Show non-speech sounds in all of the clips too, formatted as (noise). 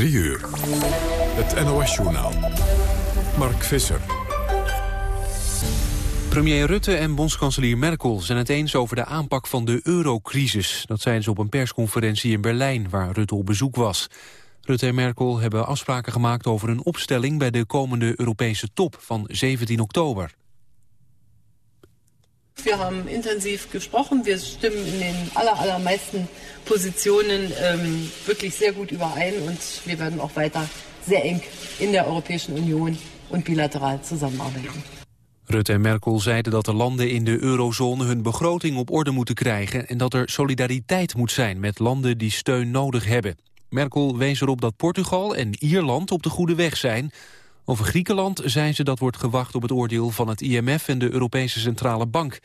3 uur. Het NOS-journaal. Mark Visser. Premier Rutte en bondskanselier Merkel zijn het eens over de aanpak van de eurocrisis. Dat zeiden ze op een persconferentie in Berlijn, waar Rutte op bezoek was. Rutte en Merkel hebben afspraken gemaakt over een opstelling... bij de komende Europese top van 17 oktober. Wir haben intensiv gesprochen. Wir stimmen in den aller, allermeisten Positionen ähm, wirklich sehr gut überein und wir werden auch weiter sehr eng in der Europäischen Union und bilateral zusammenarbeiten. Rutte en Merkel zeiden dat de landen in de eurozone hun begroting op orde moeten krijgen en dat er solidariteit moet zijn met landen die steun nodig hebben. Merkel wees erop dat Portugal en Ierland op de goede weg zijn. Over Griekenland zijn ze dat wordt gewacht op het oordeel van het IMF en de Europese Centrale Bank.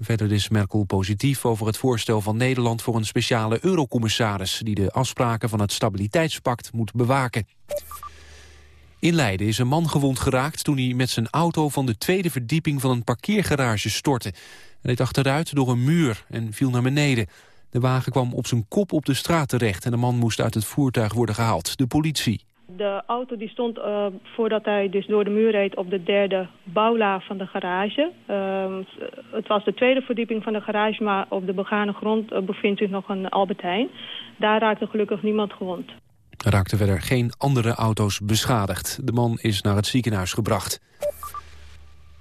Verder is Merkel positief over het voorstel van Nederland voor een speciale eurocommissaris die de afspraken van het stabiliteitspact moet bewaken. In Leiden is een man gewond geraakt toen hij met zijn auto van de tweede verdieping van een parkeergarage stortte. Hij reed achteruit door een muur en viel naar beneden. De wagen kwam op zijn kop op de straat terecht en de man moest uit het voertuig worden gehaald. De politie. De auto die stond uh, voordat hij dus door de muur reed op de derde bouwlaag van de garage. Uh, het was de tweede verdieping van de garage, maar op de begane grond uh, bevindt zich nog een Albertijn. Daar raakte gelukkig niemand gewond. Er raakten verder geen andere auto's beschadigd. De man is naar het ziekenhuis gebracht.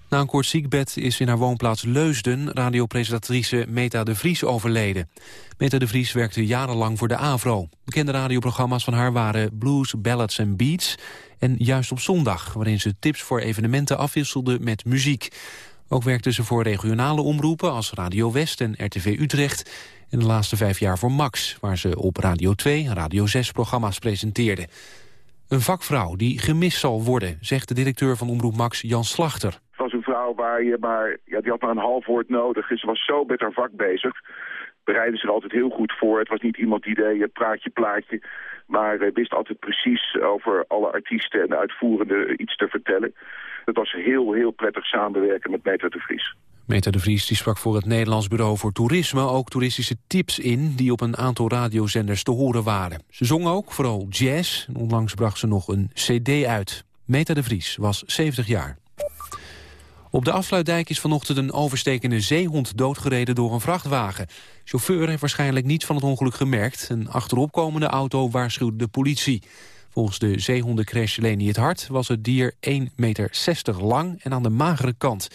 Na een kort ziekbed is in haar woonplaats Leusden... radiopresentatrice Meta de Vries overleden. Meta de Vries werkte jarenlang voor de AVRO. Bekende radioprogramma's van haar waren Blues, Ballads en Beats... en Juist op Zondag, waarin ze tips voor evenementen afwisselde met muziek. Ook werkte ze voor regionale omroepen als Radio West en RTV Utrecht... en de laatste vijf jaar voor Max, waar ze op Radio 2 en Radio 6 programma's presenteerde. Een vakvrouw die gemist zal worden, zegt de directeur van Omroep Max Jan Slachter waar je maar, ja, die had maar een half woord nodig. Ze was zo met haar vak bezig. Bereidde zich altijd heel goed voor. Het was niet iemand die deed praatje, plaatje. Maar uh, wist altijd precies over alle artiesten en de uitvoerenden iets te vertellen. Het was heel, heel prettig samenwerken met Meta de Vries. Meta de Vries die sprak voor het Nederlands Bureau voor Toerisme... ook toeristische tips in die op een aantal radiozenders te horen waren. Ze zong ook, vooral jazz. Onlangs bracht ze nog een cd uit. Meta de Vries was 70 jaar. Op de afsluitdijk is vanochtend een overstekende zeehond doodgereden door een vrachtwagen. Chauffeur heeft waarschijnlijk niets van het ongeluk gemerkt. Een achteropkomende auto waarschuwde de politie. Volgens de zeehondencrash Leni het Hart was het dier 1,60 meter lang en aan de magere kant.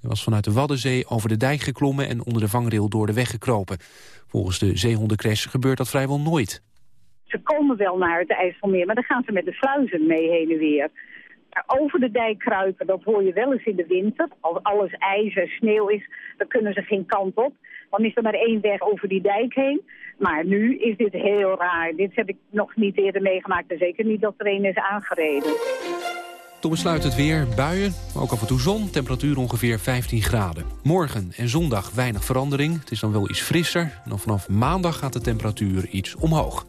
Hij was vanuit de Waddenzee over de dijk geklommen en onder de vangrail door de weg gekropen. Volgens de zeehondencrash gebeurt dat vrijwel nooit. Ze komen wel naar het IJsselmeer, maar dan gaan ze met de sluizen mee heen en weer over de dijk kruipen, dat hoor je wel eens in de winter. Als alles ijzer, sneeuw is, dan kunnen ze geen kant op. Dan is er maar één weg over die dijk heen. Maar nu is dit heel raar. Dit heb ik nog niet eerder meegemaakt. En zeker niet dat er een is aangereden. Toen besluit het weer, buien, ook af en toe zon, temperatuur ongeveer 15 graden. Morgen en zondag weinig verandering, het is dan wel iets frisser. En vanaf maandag gaat de temperatuur iets omhoog.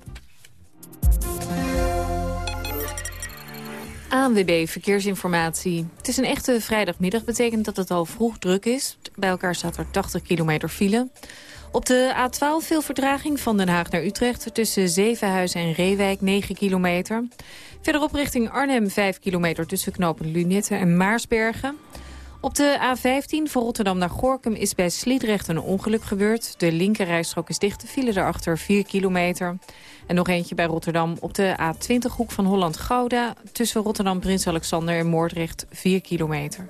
ANWB Verkeersinformatie. Het is een echte vrijdagmiddag. Betekent dat het al vroeg druk is. Bij elkaar staat er 80 kilometer file. Op de A12 veel vertraging van Den Haag naar Utrecht... tussen Zevenhuizen en Reewijk 9 kilometer. Verderop richting Arnhem 5 kilometer tussen knopen Lunette en Maarsbergen. Op de A15 van Rotterdam naar Gorkum is bij Sliedrecht een ongeluk gebeurd. De linkerrijstrook is dicht, de file daarachter 4 kilometer. En nog eentje bij Rotterdam op de A20-hoek van Holland-Gouda... tussen Rotterdam, Prins Alexander en Moordrecht 4 kilometer.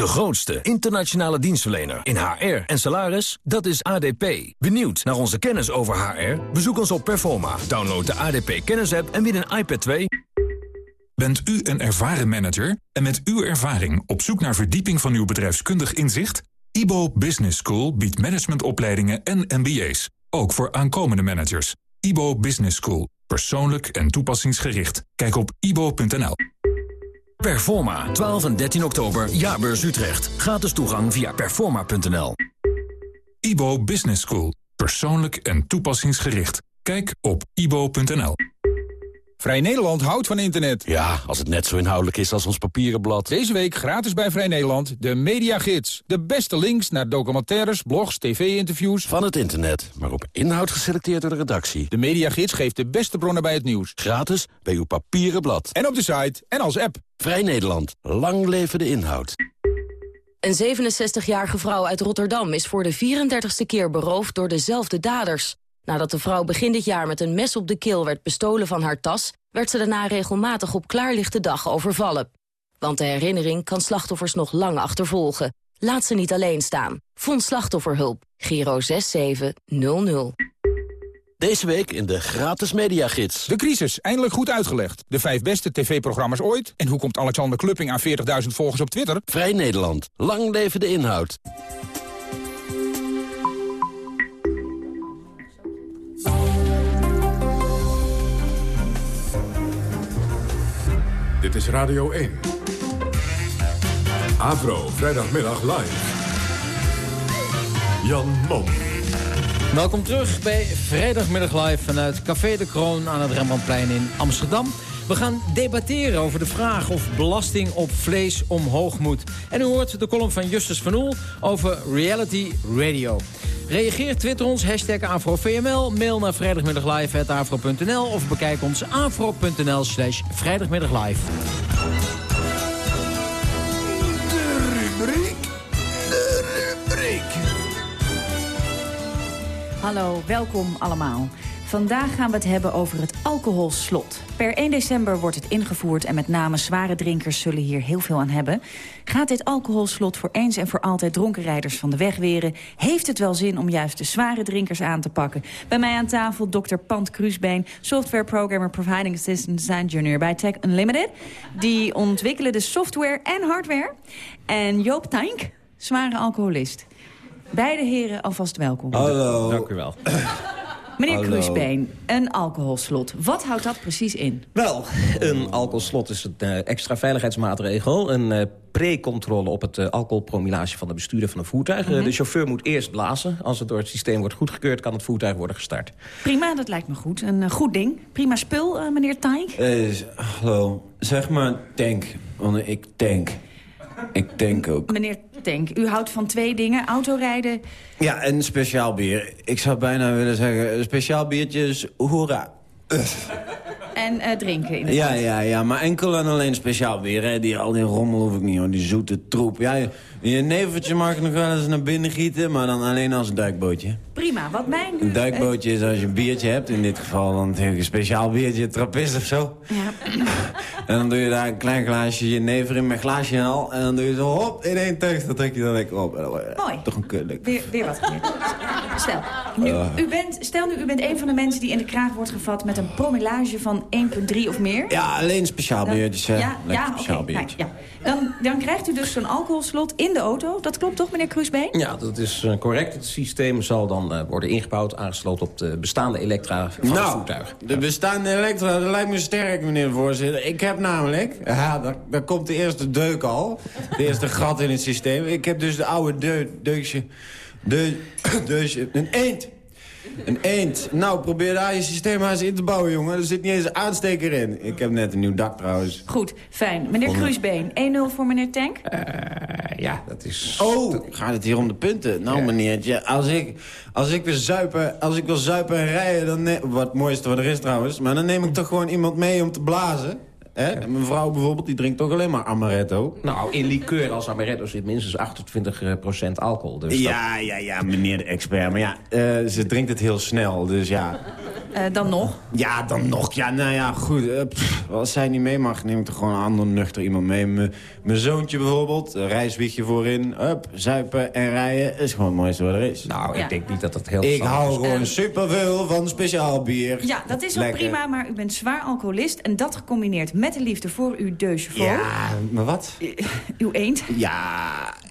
De grootste internationale dienstverlener in HR en salaris, dat is ADP. Benieuwd naar onze kennis over HR? Bezoek ons op Performa. Download de ADP kennisapp en win een iPad 2. Bent u een ervaren manager en met uw ervaring op zoek naar verdieping van uw bedrijfskundig inzicht? IBO Business School biedt managementopleidingen en MBA's, ook voor aankomende managers. IBO Business School Persoonlijk en toepassingsgericht. Kijk op ibo.nl. Performa, 12 en 13 oktober, Jaarbeurs Utrecht. Gratis toegang via performa.nl. IBO Business School. Persoonlijk en toepassingsgericht. Kijk op ibo.nl. Vrij Nederland houdt van internet. Ja, als het net zo inhoudelijk is als ons papieren blad. Deze week gratis bij Vrij Nederland de Mediagids. De beste links naar documentaires, blogs, tv-interviews. Van het internet, maar op inhoud geselecteerd door de redactie. De Mediagids geeft de beste bronnen bij het nieuws. Gratis bij uw papieren blad. En op de site en als app. Vrij Nederland. Lang leven de inhoud. Een 67-jarige vrouw uit Rotterdam is voor de 34ste keer beroofd door dezelfde daders. Nadat de vrouw begin dit jaar met een mes op de keel werd bestolen van haar tas... werd ze daarna regelmatig op klaarlichte dag overvallen. Want de herinnering kan slachtoffers nog lang achtervolgen. Laat ze niet alleen staan. Vond slachtofferhulp. Giro 6700. Deze week in de gratis mediagids. De crisis, eindelijk goed uitgelegd. De vijf beste tv-programma's ooit. En hoe komt Alexander Klupping aan 40.000 volgers op Twitter? Vrij Nederland. Lang leven de inhoud. Dit is Radio 1. Avro, vrijdagmiddag live. Jan Mom. Welkom terug bij Vrijdagmiddag live vanuit Café de Kroon aan het Rembrandtplein in Amsterdam. We gaan debatteren over de vraag of belasting op vlees omhoog moet. En u hoort de column van Justus van Oel over reality radio. Reageer, twitter ons, hashtag AfroVML, mail naar vrijdagmiddaglive.afro.nl of bekijk ons afro.nl slash vrijdagmiddaglive. De rubriek. De rubriek. Hallo, welkom allemaal. Vandaag gaan we het hebben over het alcoholslot. Per 1 december wordt het ingevoerd en met name zware drinkers zullen hier heel veel aan hebben. Gaat dit alcoholslot voor eens en voor altijd dronken rijders van de weg weren? Heeft het wel zin om juist de zware drinkers aan te pakken? Bij mij aan tafel Dr. Pant Kruisbeen, software programmer providing assistant design junior bij Tech Unlimited. Die ontwikkelen de software en hardware. En Joop Tank, zware alcoholist. Beide heren alvast welkom. Hallo. Dank u wel. (clears throat) Meneer Hallo. Kruisbeen, een alcoholslot. Wat houdt dat precies in? Wel, een alcoholslot is een eh, extra veiligheidsmaatregel. Een eh, pre-controle op het eh, alcoholpromillage van de bestuurder van een voertuig. Mhm. De chauffeur moet eerst blazen. Als het door het systeem wordt goedgekeurd, kan het voertuig worden gestart. Prima, dat lijkt me goed. Een goed ding. Prima spul, meneer Tank. Eh, hallo, zeg maar tank, want ik tank. Ik tank ook. Meneer Tank, u houdt van twee dingen. Autorijden Ja, en speciaal bier. Ik zou bijna willen zeggen, speciaal biertje is hoera. (laughs) en eh, drinken. inderdaad. Ja, ja, ja, maar enkel en alleen speciaal bier. Hè. Die, al die rommel hoef ik niet, hoor. Die zoete troep. Ja, je, je nevertje mag ik nog wel eens naar binnen gieten, maar dan alleen als een duikbootje. Prima, wat mij nu... Een duikbootje is als je een biertje hebt. In dit geval dan een speciaal biertje, trappist of zo. ja. (laughs) En dan doe je daar een klein glaasje jenever in met glaasje en al. En dan doe je zo hop in één teug. Dan trek je dan lekker op. Je Mooi. Toch een kut. Weer, weer wat. Stel nu, Ah. u bent, stel nu, u bent een van de mensen die in de kraag wordt gevat... met een promillage van 1,3 of meer. Ja, alleen speciaal Dan- biertjes. hè. Ja, Lekker ja, speciaal nou, biertje. ja. Dan, dan krijgt u dus zo'n alcoholslot in de auto. Dat klopt toch, meneer Kruisbeen? Ja, dat is eh, correct. Het systeem zal dan eh, worden ingebouwd, aangesloten op de bestaande elektra van het Nou, voertuig. de bestaande elektra, dat lijkt me sterk, meneer de voorzitter. Ik heb namelijk, ja, daar, daar komt de eerste deuk al. De eerste (laughs) gat in het systeem. Ik heb dus de oude deu, deukje, de, (coughs) deusje, een eend. Een eend. Nou, probeer daar je systeem maar eens in te bouwen, jongen. Er zit niet eens een aansteker in. Ik heb net een nieuw dak, trouwens. Goed, fijn. Meneer Kruisbeen, 1-0 voor meneer Tank? ja, dat is... Oh, gaat het hier om de punten? Nou, meneertje, als ik, als ik wil zuipen, als ik wil zuipen en rijden, dan wat het mooiste wat er is trouwens, maar dan neem ik toch gewoon iemand mee om te blazen. Hè? Mijn vrouw bijvoorbeeld, die drinkt toch alleen maar amaretto. Nou, in liqueur als amaretto zit minstens 28% alcohol. Dus dat- Ja, ja, ja, meneer de expert. Maar ja, eh, ze drinkt het heel snel, dus ja. Eh, dan nog? Ja, dan nog. Ja, nou ja, goed. eh, pff, als zij niet mee mag, neem ik toch gewoon een ander nuchter iemand mee. Mijn zoontje bijvoorbeeld, een reiswiegje voorin. Up, zuipen en rijden is gewoon het mooiste wat er is. Nou, Ja. ik denk niet dat dat heel Ik hou is. gewoon superveel van speciaal bier. Ja, dat is Lekker. prima, maar u bent zwaar alcoholist... en dat gecombineerd met de liefde voor uw deux chevaux. Ja, maar wat? (laughs) Uw eend. Ja,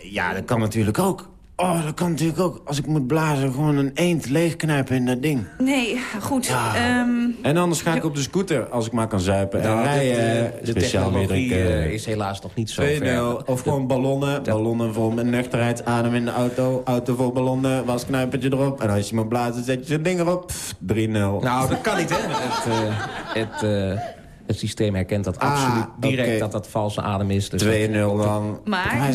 ja, dat kan natuurlijk ook. Oh, dat kan natuurlijk ook, als ik moet blazen, gewoon een eend leegknijpen in dat ding. Nee, goed. Ja. Ehm, En anders ga ik op de scooter, als ik maar kan zuipen. en Nou, rijden, dit, eh, eh, de technologie weer eh, is helaas nog niet zo 2-0. ver. Of gewoon ballonnen. Ballonnen vol met nuchterheidsadem in de auto. Auto vol ballonnen, wasknijpertje erop. En als je moet blazen, zet je zo'n ding erop. Pff, 3-0. Nou, dat kan niet, hè? (laughs) Het, eh, het, eh, het systeem herkent dat Ah, absoluut direct dat dat valse adem is. Dus 2-0 dan. Maar-.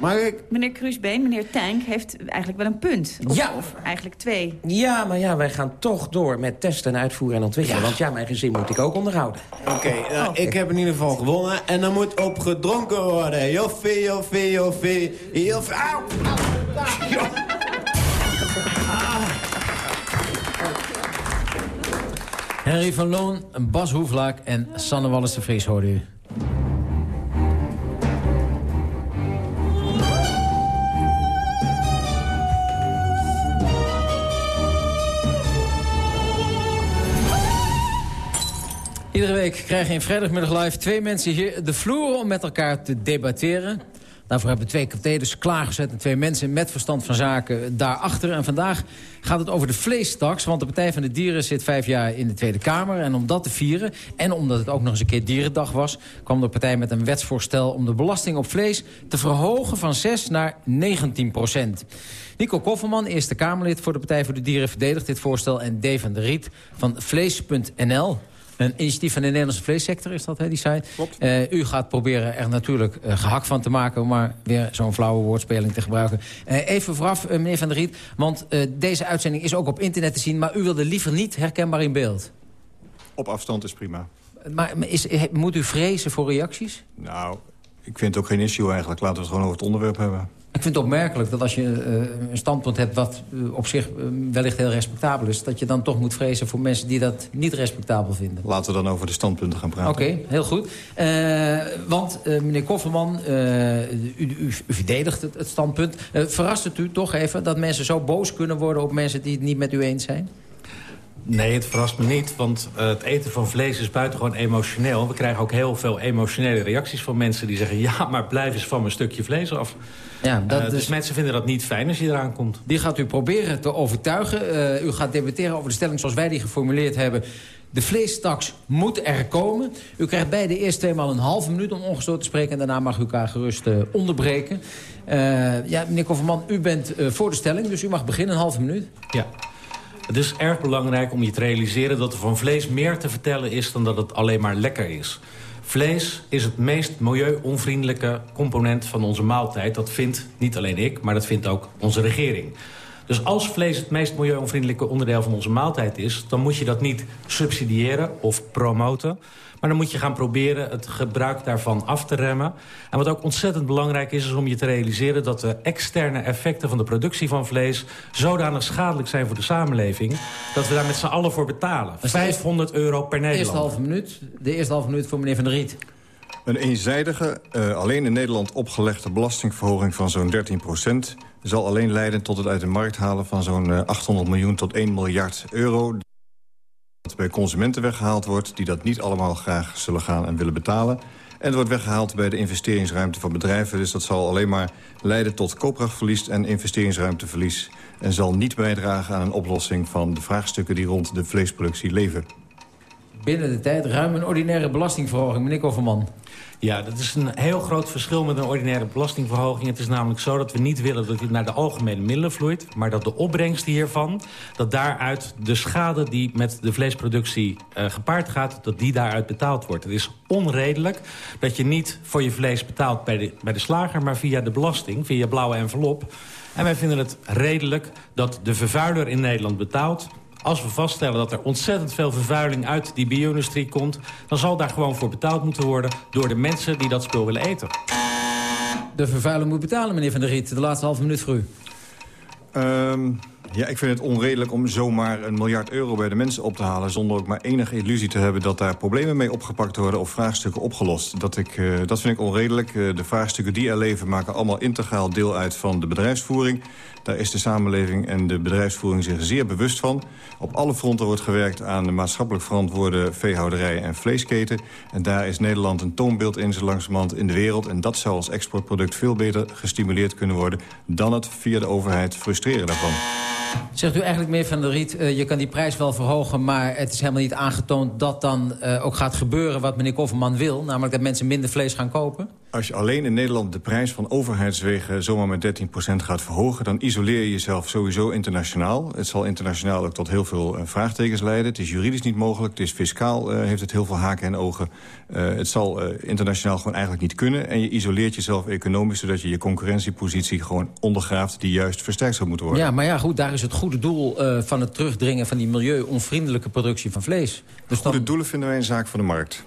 Mag ik? meneer Kruisbeen, meneer Tank heeft eigenlijk wel een punt. Of, Ja. of eigenlijk twee. Ja, maar ja, wij gaan toch door met testen, en uitvoeren en ontwikkelen. Want ja, mijn gezin moet ik ook onderhouden. Oké, nou, ik heb in ieder geval gewonnen. En dan moet op gedronken worden. Joffie, joffie, joffie. Joffie. Auw! Auw. Henry van Loon, Bas Hoeflaak en Sanne Wallis de Vries hoorde u. Iedere week krijgen in vrijdagmiddag live twee mensen hier de vloer om met elkaar te debatteren. Daarvoor hebben we twee katheders klaargezet en twee mensen met verstand van zaken daarachter. En vandaag gaat het over de vleestaks, want de Partij van de Dieren zit vijf jaar in de Tweede Kamer. En om dat te vieren, en omdat het ook nog eens een keer Dierendag was... kwam de partij met een wetsvoorstel om de belasting op vlees te verhogen van 6 naar 19 procent. Nico Kofferman, Eerste Kamerlid voor de Partij voor de Dieren, verdedigt dit voorstel. En Dave van Riet van Vlees.nl... Een initiatief van de Nederlandse vleessector is dat, hè, die site. Eh, u gaat proberen er natuurlijk eh, gehak van te maken... om maar weer zo'n flauwe woordspeling te gebruiken. Eh, even vooraf, eh, meneer Van der Riet, want deze uitzending is ook op internet te zien... maar u wilde liever niet herkenbaar in beeld. Op afstand is prima. Maar is, moet u vrezen voor reacties? Nou, ik vind het ook geen issue eigenlijk. Laten we het gewoon over het onderwerp hebben. Ik vind het opmerkelijk dat als je eh, een standpunt hebt... wat eh, op zich eh, wellicht heel respectabel is... dat je dan toch moet vrezen voor mensen die dat niet respectabel vinden. Laten we dan over de standpunten gaan praten. Oké, heel goed. Eh, want, eh, meneer Kofferman, eh, u, u, u verdedigt het, het standpunt. Verrast het u toch even dat mensen zo boos kunnen worden... op mensen die het niet met u eens zijn? Nee, het verrast me niet, want het eten van vlees is buitengewoon emotioneel. We krijgen ook heel veel emotionele reacties van mensen die zeggen... ja, maar blijf eens van mijn stukje vlees af. Ja, dat Eh, dus is- mensen vinden dat niet fijn als je eraan komt. Die gaat u proberen te overtuigen. Eh, u gaat debatteren over de stelling zoals wij die geformuleerd hebben. De vleestaks moet er komen. U krijgt bij de eerst tweemaal een halve minuut om ongestoord te spreken... en daarna mag u elkaar gerust eh, onderbreken. Eh, ja, meneer Kofferman, u bent voor de stelling, dus u mag beginnen, een halve minuut. Ja. Het is erg belangrijk om je te realiseren dat er van vlees meer te vertellen is... dan dat het alleen maar lekker is. Vlees is het meest milieu-onvriendelijke component van onze maaltijd. Dat vindt niet alleen ik, maar dat vindt ook onze regering. Dus als vlees het meest milieu-onvriendelijke onderdeel van onze maaltijd is... dan moet je dat niet subsidiëren of promoten... maar dan moet je gaan proberen het gebruik daarvan af te remmen. En wat ook ontzettend belangrijk is, is om je te realiseren... dat de externe effecten van de productie van vlees... zodanig schadelijk zijn voor de samenleving... dat we daar met z'n allen voor betalen. 500 euro per De eerste Nederlander. halve minuut. De eerste halve minuut voor meneer Van der Riet. Een eenzijdige, eh, alleen in Nederland opgelegde belastingverhoging van zo'n 13% zal alleen leiden tot het uit de markt halen van zo'n eh, 800 miljoen tot 1 miljard euro... bij consumenten weggehaald wordt... die dat niet allemaal graag zullen gaan en willen betalen. En het wordt weggehaald bij de investeringsruimte van bedrijven. Dus dat zal alleen maar leiden tot koopkrachtverlies en investeringsruimteverlies... en zal niet bijdragen aan een oplossing van de vraagstukken... die rond de vleesproductie leven. Binnen de tijd ruim een ordinaire belastingverhoging. Meneer Kofferman. Ja, dat is een heel groot verschil met een ordinaire belastingverhoging. Het is namelijk zo dat we niet willen dat dit naar de algemene middelen vloeit... maar dat de opbrengst hiervan, dat daaruit de schade die met de vleesproductie eh, gepaard gaat... dat die daaruit betaald wordt. Het is onredelijk dat je niet voor je vlees betaalt bij de, bij de slager... maar via de belasting, via blauwe envelop. En wij vinden het redelijk dat de vervuiler in Nederland betaalt... Als we vaststellen dat er ontzettend veel vervuiling uit die bio-industrie komt... dan zal daar gewoon voor betaald moeten worden door de mensen die dat spul willen eten. De vervuiler moet betalen, meneer Van der Riet. De laatste halve minuut voor u. Ehm, Ja, ik vind het onredelijk om zomaar een miljard euro bij de mensen op te halen... zonder ook maar enige illusie te hebben dat daar problemen mee opgepakt worden... of vraagstukken opgelost. Dat, ik, uh, dat vind ik onredelijk. Uh, de vraagstukken die er leven maken allemaal integraal deel uit van de bedrijfsvoering. Daar is de samenleving en de bedrijfsvoering zich zeer bewust van. Op alle fronten wordt gewerkt aan de maatschappelijk verantwoorde veehouderij en vleesketen. En daar is Nederland een toonbeeld in zo langzamerhand in de wereld. En dat zou als exportproduct veel beter gestimuleerd kunnen worden... dan het via de overheid frustreren daarvan. Zegt u eigenlijk meer van de Riet, uh, je kan die prijs wel verhogen... maar het is helemaal niet aangetoond dat dan uh, ook gaat gebeuren wat meneer Kofferman wil... namelijk dat mensen minder vlees gaan kopen? Als je alleen in Nederland de prijs van overheidswegen zomaar met 13% gaat verhogen... dan isoleer je jezelf sowieso internationaal. Het zal internationaal ook tot heel veel uh, vraagtekens leiden. Het is juridisch niet mogelijk, het is fiscaal, uh, heeft het heel veel haken en ogen. Uh, het zal internationaal gewoon eigenlijk niet kunnen. En je isoleert jezelf economisch... zodat je je concurrentiepositie gewoon ondergraaft... die juist versterkt zou moeten worden. Ja, maar ja, goed, daar is het goede doel van het terugdringen... van die milieu-onvriendelijke productie van vlees. Dus goede dan... doelen vinden wij een zaak van de markt.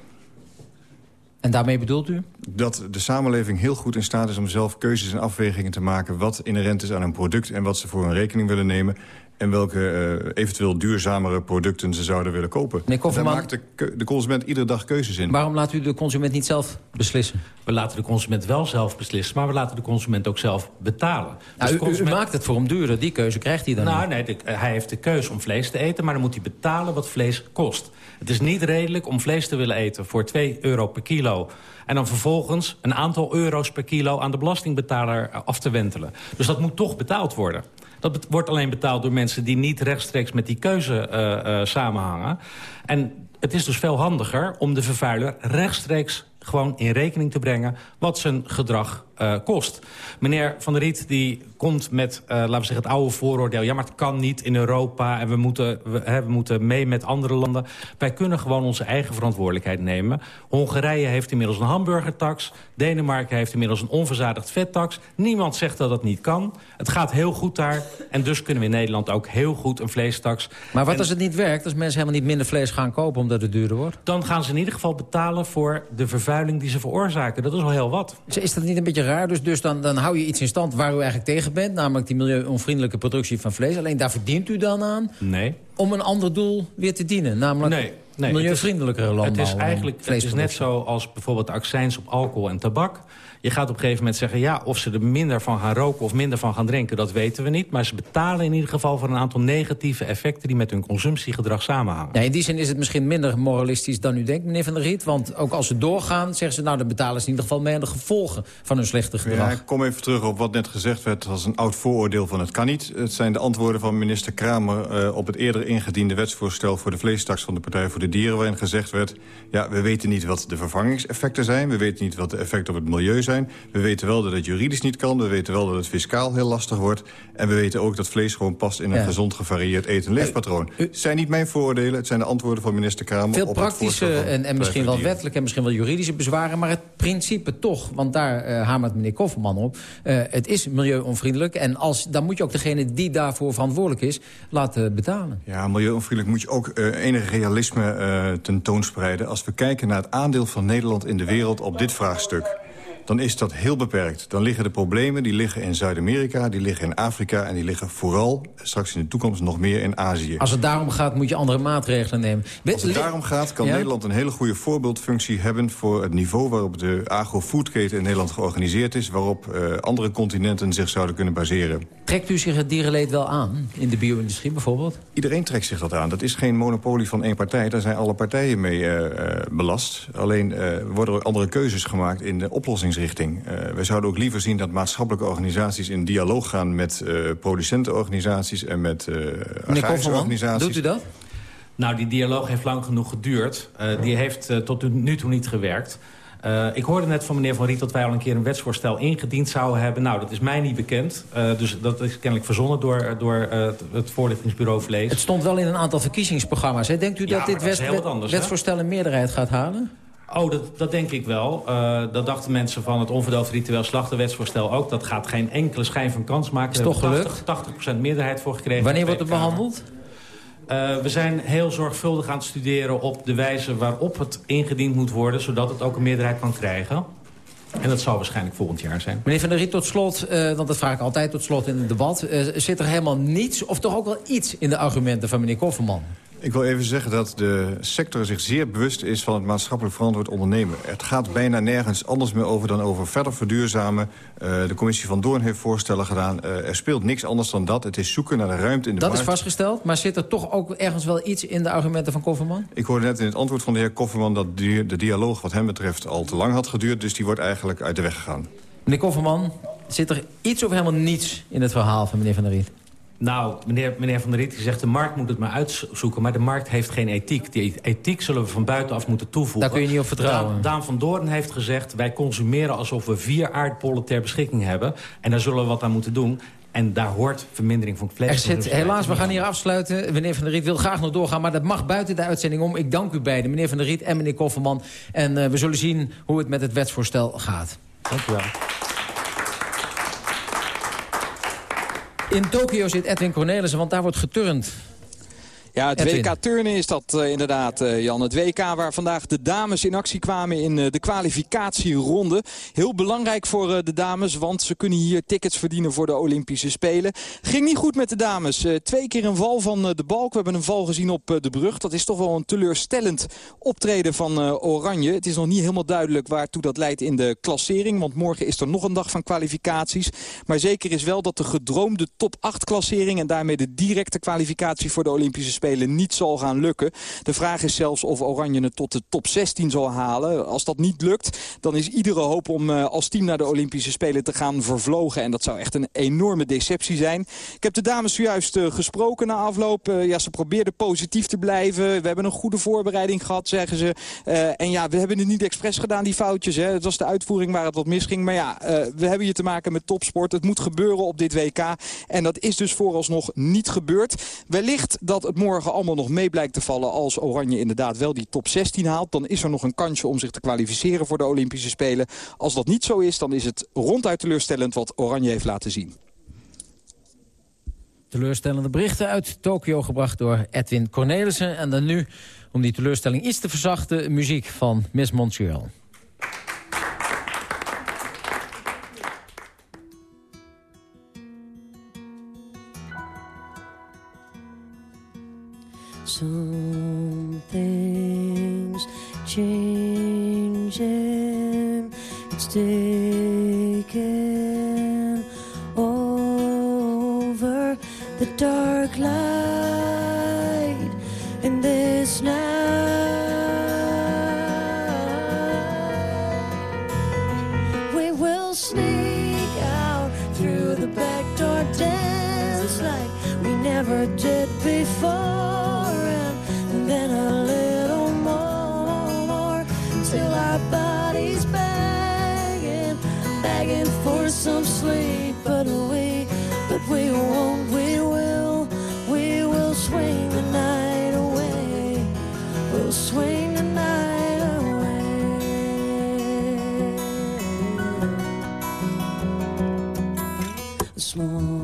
En daarmee bedoelt u? Dat de samenleving heel goed in staat is om zelf keuzes en afwegingen te maken... wat inherent is aan een product en wat ze voor een rekening willen nemen en welke uh, eventueel duurzamere producten ze zouden willen kopen. Nee, Daar maakt de, de, consument iedere dag keuzes in. Waarom laat u de consument niet zelf beslissen? We laten de consument wel zelf beslissen, maar we laten de consument ook zelf betalen. Nou, dus u, consument... u, maakt het voor hem duurder, die keuze krijgt hij dan nou, niet. Nee, de, hij heeft de keuze om vlees te eten, maar dan moet hij betalen wat vlees kost. Het is niet redelijk om vlees te willen eten voor 2 euro per kilo... en dan vervolgens een aantal euro's per kilo aan de belastingbetaler af te wentelen. Dus dat moet toch betaald worden. Dat wordt alleen betaald door mensen die niet rechtstreeks met die keuze uh, uh, samenhangen. En het is dus veel handiger om de vervuiler rechtstreeks gewoon in rekening te brengen wat zijn gedrag uh, kost. Meneer Van der Riet die komt met, uh, laten we zeggen, het oude vooroordeel... ja, maar het kan niet in Europa en we moeten, we, hè, we moeten mee met andere landen. Wij kunnen gewoon onze eigen verantwoordelijkheid nemen. Hongarije heeft inmiddels een hamburgertax. Denemarken heeft inmiddels een onverzadigd vettax. Niemand zegt dat dat niet kan. Het gaat heel goed daar. En dus kunnen we in Nederland ook heel goed een vleestax. Maar wat en, als het niet werkt? Als mensen helemaal niet minder vlees gaan kopen omdat het duurder wordt? Dan gaan ze in ieder geval betalen voor de vervuiling die ze veroorzaken. Dat is al heel wat. Is dat niet een beetje raar? Dus, dus dan, dan hou je iets in stand waar u eigenlijk tegen bent. Namelijk die milieu-onvriendelijke productie van vlees. Alleen daar verdient u dan aan? Nee. Om een ander doel weer te dienen. Namelijk nee, nee, milieuvriendelijkere landbouw. Het is eigenlijk het is net zo als bijvoorbeeld accijns op alcohol en tabak. Je gaat op een gegeven moment zeggen... ja, of ze er minder van gaan roken of minder van gaan drinken... dat weten we niet. Maar ze betalen in ieder geval voor een aantal negatieve effecten... die met hun consumptiegedrag samenhangen. Ja, in die zin is het misschien minder moralistisch dan u denkt, meneer Van der Riet. Want ook als ze doorgaan, zeggen ze... nou, dan betalen ze in ieder geval mee aan de gevolgen van hun slechte gedrag. Ja, ik kom even terug op wat net gezegd werd als een oud vooroordeel van het kan niet. Het zijn de antwoorden van minister Kramer... Uh, op het eerder ingediende wetsvoorstel voor de vleestaks van de Partij voor de Dieren... waarin gezegd werd, ja, we weten niet wat de vervangingseffecten zijn. We weten niet wat de effecten op het milieu zijn zijn. We weten wel dat het juridisch niet kan. We weten wel dat het fiscaal heel lastig wordt. En we weten ook dat vlees gewoon past in een ja. gezond gevarieerd eten- en leefpatroon. Het zijn niet mijn vooroordelen. Het zijn de antwoorden van minister Kramer. Veel op praktische en, en misschien wel wettelijke en misschien wel juridische bezwaren. Maar het principe toch, want daar uh, hamert meneer Kofferman op. Uh, het is milieuonvriendelijk. En als, dan moet je ook degene die daarvoor verantwoordelijk is laten betalen. Ja, milieuonvriendelijk moet je ook uh, enig realisme tentoonspreiden. Als we kijken naar het aandeel van Nederland in de wereld op dit vraagstuk dan is dat heel beperkt. Dan liggen de problemen, die liggen in Zuid-Amerika, die liggen in Afrika... en die liggen vooral, straks in de toekomst, nog meer in Azië. Als het daarom gaat, moet je andere maatregelen nemen. Als het daarom gaat, kan ja? Nederland een hele goede voorbeeldfunctie hebben... voor het niveau waarop de agro-foodketen in Nederland georganiseerd is... waarop uh, andere continenten zich zouden kunnen baseren. Trekt u zich het dierenleed wel aan, in de bio-industrie bijvoorbeeld? Iedereen trekt zich dat aan. Dat is geen monopolie van één partij. Daar zijn alle partijen mee uh, belast. Alleen uh, worden er andere keuzes gemaakt in de oplossingsrichting richting. Uh, wij zouden ook liever zien dat maatschappelijke organisaties in dialoog gaan met uh, producentenorganisaties en met uh, agrarische organisaties. Doet u dat? Nou, die dialoog heeft lang genoeg geduurd. Uh, die heeft uh, tot nu toe niet gewerkt. Uh, ik hoorde net van meneer Van Riet dat wij al een keer een wetsvoorstel ingediend zouden hebben. Nou, dat is mij niet bekend. Uh, dus dat is kennelijk verzonnen door, door uh, het voorlichtingsbureau Vlees. Het stond wel in een aantal verkiezingsprogramma's. Hè? Denkt u ja, dat dit wet, dat anders, wetsvoorstel een meerderheid gaat halen? Oh, dat, dat denk ik wel. Uh, dat dachten mensen van het onverdoofd ritueel slachtenwetsvoorstel ook. Dat gaat geen enkele schijn van kans maken. Is toch gelukt? 80%, 80% meerderheid voor gekregen. Wanneer wordt het behandeld? Uh, we zijn heel zorgvuldig aan het studeren op de wijze waarop het ingediend moet worden... zodat het ook een meerderheid kan krijgen. En dat zal waarschijnlijk volgend jaar zijn. Meneer Van der Riet, tot slot, uh, want dat vraag ik altijd tot slot in het debat. Zit er helemaal niets, of toch ook wel iets in de argumenten van meneer Kofferman? Ik wil even zeggen dat de sector zich zeer bewust is van het maatschappelijk verantwoord ondernemen. Het gaat bijna nergens anders meer over dan over verder verduurzamen. Uh, de commissie van Doorn heeft voorstellen gedaan. Uh, er speelt niks anders dan dat. Het is zoeken naar de ruimte in de Dat markt. is vastgesteld, maar zit er toch ook ergens wel iets in de argumenten van Kofferman? Ik hoorde net in het antwoord van de heer Kofferman dat de dialoog wat hem betreft al te lang had geduurd. Dus die wordt eigenlijk uit de weg gegaan. Meneer Kofferman, zit er iets of helemaal niets in het verhaal van meneer Van der Riet? Nou, meneer, meneer Van der Riet zegt de markt moet het maar uitzoeken... maar de markt heeft geen ethiek. Die ethiek zullen we van buitenaf moeten toevoegen. Daar kun je niet op vertrouwen. Daan, Daan van Doorn heeft gezegd... wij consumeren alsof we vier aardpollen ter beschikking hebben... en daar zullen we wat aan moeten doen... En daar hoort vermindering van het vlees. Er zit, helaas, we gaan hier afsluiten. Meneer Van der Riet wil graag nog doorgaan, maar dat mag buiten de uitzending om. Ik dank u beiden, meneer Van der Riet en meneer Kofferman. En uh, we zullen zien hoe het met het wetsvoorstel gaat. Dank u wel. In Tokio zit Edwin Cornelissen, want daar wordt geturnd. Ja, het Edwin. WK turnen is dat uh, inderdaad, uh, Jan. Het WK waar vandaag de dames in actie kwamen in uh, de kwalificatieronde. Heel belangrijk voor de dames, want ze kunnen hier tickets verdienen voor de Olympische Spelen. Ging niet goed met de dames. twee keer een val van de balk. We hebben een val gezien op de brug. Dat is toch wel een teleurstellend optreden van Oranje. Het is nog niet helemaal duidelijk waartoe dat leidt in de klassering. Want morgen is er nog een dag van kwalificaties. Maar zeker is wel dat de gedroomde top 8 klassering... en daarmee de directe kwalificatie voor de Olympische Spelen niet zal gaan lukken. De vraag is zelfs of Oranje het tot de top 16 zal halen. Als dat niet lukt, dan is iedere hoop om uh, als team naar de Olympische Spelen te gaan vervlogen. En dat zou echt een enorme deceptie zijn. Ik heb de dames zojuist uh, gesproken na afloop. Uh, ja, ze probeerden positief te blijven. We hebben een goede voorbereiding gehad, zeggen ze. en ja, we hebben het niet expres gedaan, die foutjes. Hè. Het was de uitvoering waar het wat misging. Maar ja, we hebben hier te maken met topsport. Het moet gebeuren op dit WK. En dat is dus vooralsnog niet gebeurd. Wellicht dat het morgen allemaal nog mee blijkt te vallen... als Oranje inderdaad wel die top 16 haalt... dan is er nog een kansje om zich te kwalificeren voor de Olympische Spelen. Als dat niet zo is, dan is het ronduit teleurstellend wat Oranje heeft laten zien. Teleurstellende berichten uit Tokio gebracht door Edwin Cornelissen. En dan nu, om die teleurstelling iets te verzachten... muziek van Miss Montreal. Some things changing. It's taken over the dark light in this night. Till our bodies begging, begging for some sleep. But we, but we won't. We will, we will swing the night away. We'll swing the night away. Small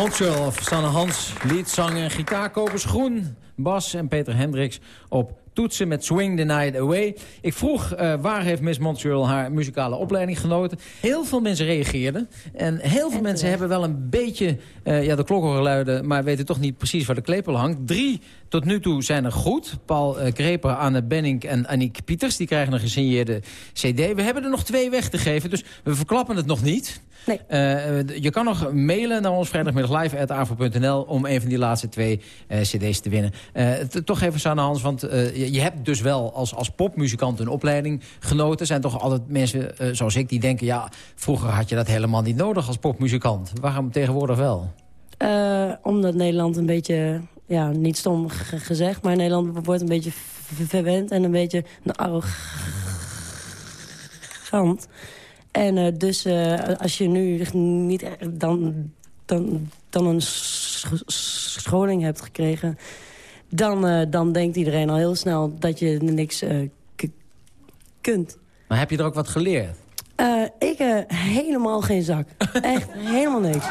Montreal of Sanne Hans, lied, zang en gitaarkopers Groen, Bas en Peter Hendricks op toetsen met Swing the Night Away. Ik vroeg uh, waar heeft Miss Montreal haar muzikale opleiding genoten. Heel veel mensen reageerden. En heel veel mensen hebben wel een beetje uh, ja, de klokken geluiden... maar weten toch niet precies waar de klepel hangt. Drie tot nu toe zijn er goed. Paul uh, Kreper, Anne Benning en Aniek Pieters. Die krijgen een gesigneerde cd. We hebben er nog twee weg te geven, dus we verklappen het nog niet. Nee. Uh, je kan nog mailen naar ons vrijdagmiddaglive.avro.nl... om een van die laatste twee uh, cd's te winnen. Uh, toch even, Sanne Hans, want je, je, hebt dus wel als, als popmuzikant een opleiding genoten. Er zijn toch altijd mensen zoals ik die denken... ja, vroeger had je dat helemaal niet nodig als popmuzikant. Waarom tegenwoordig wel? omdat Nederland een beetje ja, niet stom gezegd, maar Nederland wordt een beetje verwend en een beetje arrogant. En uh, dus uh, als je nu niet dan, dan, dan een scholing hebt gekregen... Dan, uh, dan denkt iedereen al heel snel dat je niks kunt. Maar heb je er ook wat geleerd? ik helemaal geen zak. (laughs) Echt helemaal niks.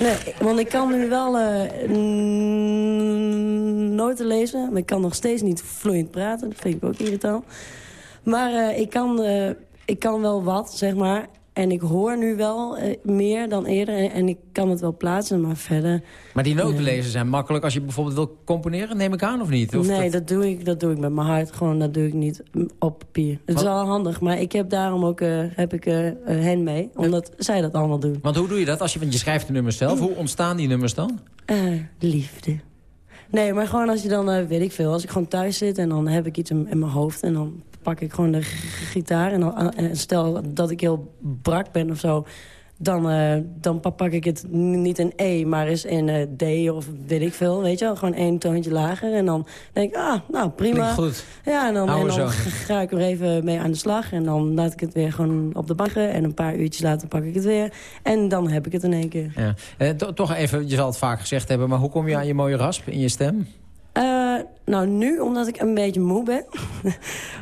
Nee, want ik kan nu wel nooit lezen. Maar ik kan nog steeds niet vloeiend praten. Dat vind ik ook irritant. Maar ik kan ik kan wel wat, zeg maar. En ik hoor nu wel uh, meer dan eerder. En, en, ik kan het wel plaatsen, maar verder... Maar die noten lezen zijn makkelijk als je bijvoorbeeld wil componeren? Neem ik aan of niet? Of nee, dat... dat... doe ik, dat doe ik met mijn hart. Gewoon, dat doe ik niet op papier. Het is wel handig, maar ik heb daarom ook uh, heb ik, hen mee. Omdat zij dat allemaal doen. Want hoe doe je dat? Als je, want je schrijft de nummers zelf. Hoe ontstaan die nummers dan? liefde. Nee, maar gewoon als je dan, weet ik veel... als ik gewoon thuis zit en dan heb ik iets in, in mijn hoofd... en dan pak ik gewoon de gitaar. En, dan, en stel dat ik heel brak ben of zo... Dan, uh, dan pak ik het niet in E, maar eens in uh, D of weet ik veel. Weet je wel, gewoon één toontje lager. En dan denk ik, ah, nou prima. goed. Ja, en dan, en dan ga ik er even mee aan de slag. En dan laat ik het weer gewoon op de bank. En een paar uurtjes later pak ik het weer. En dan heb ik het in één keer. Ja. Eh, toch even, je zal het vaak gezegd hebben... maar hoe kom je aan je mooie rasp in je stem? Uh, nou, nu omdat ik een beetje moe ben.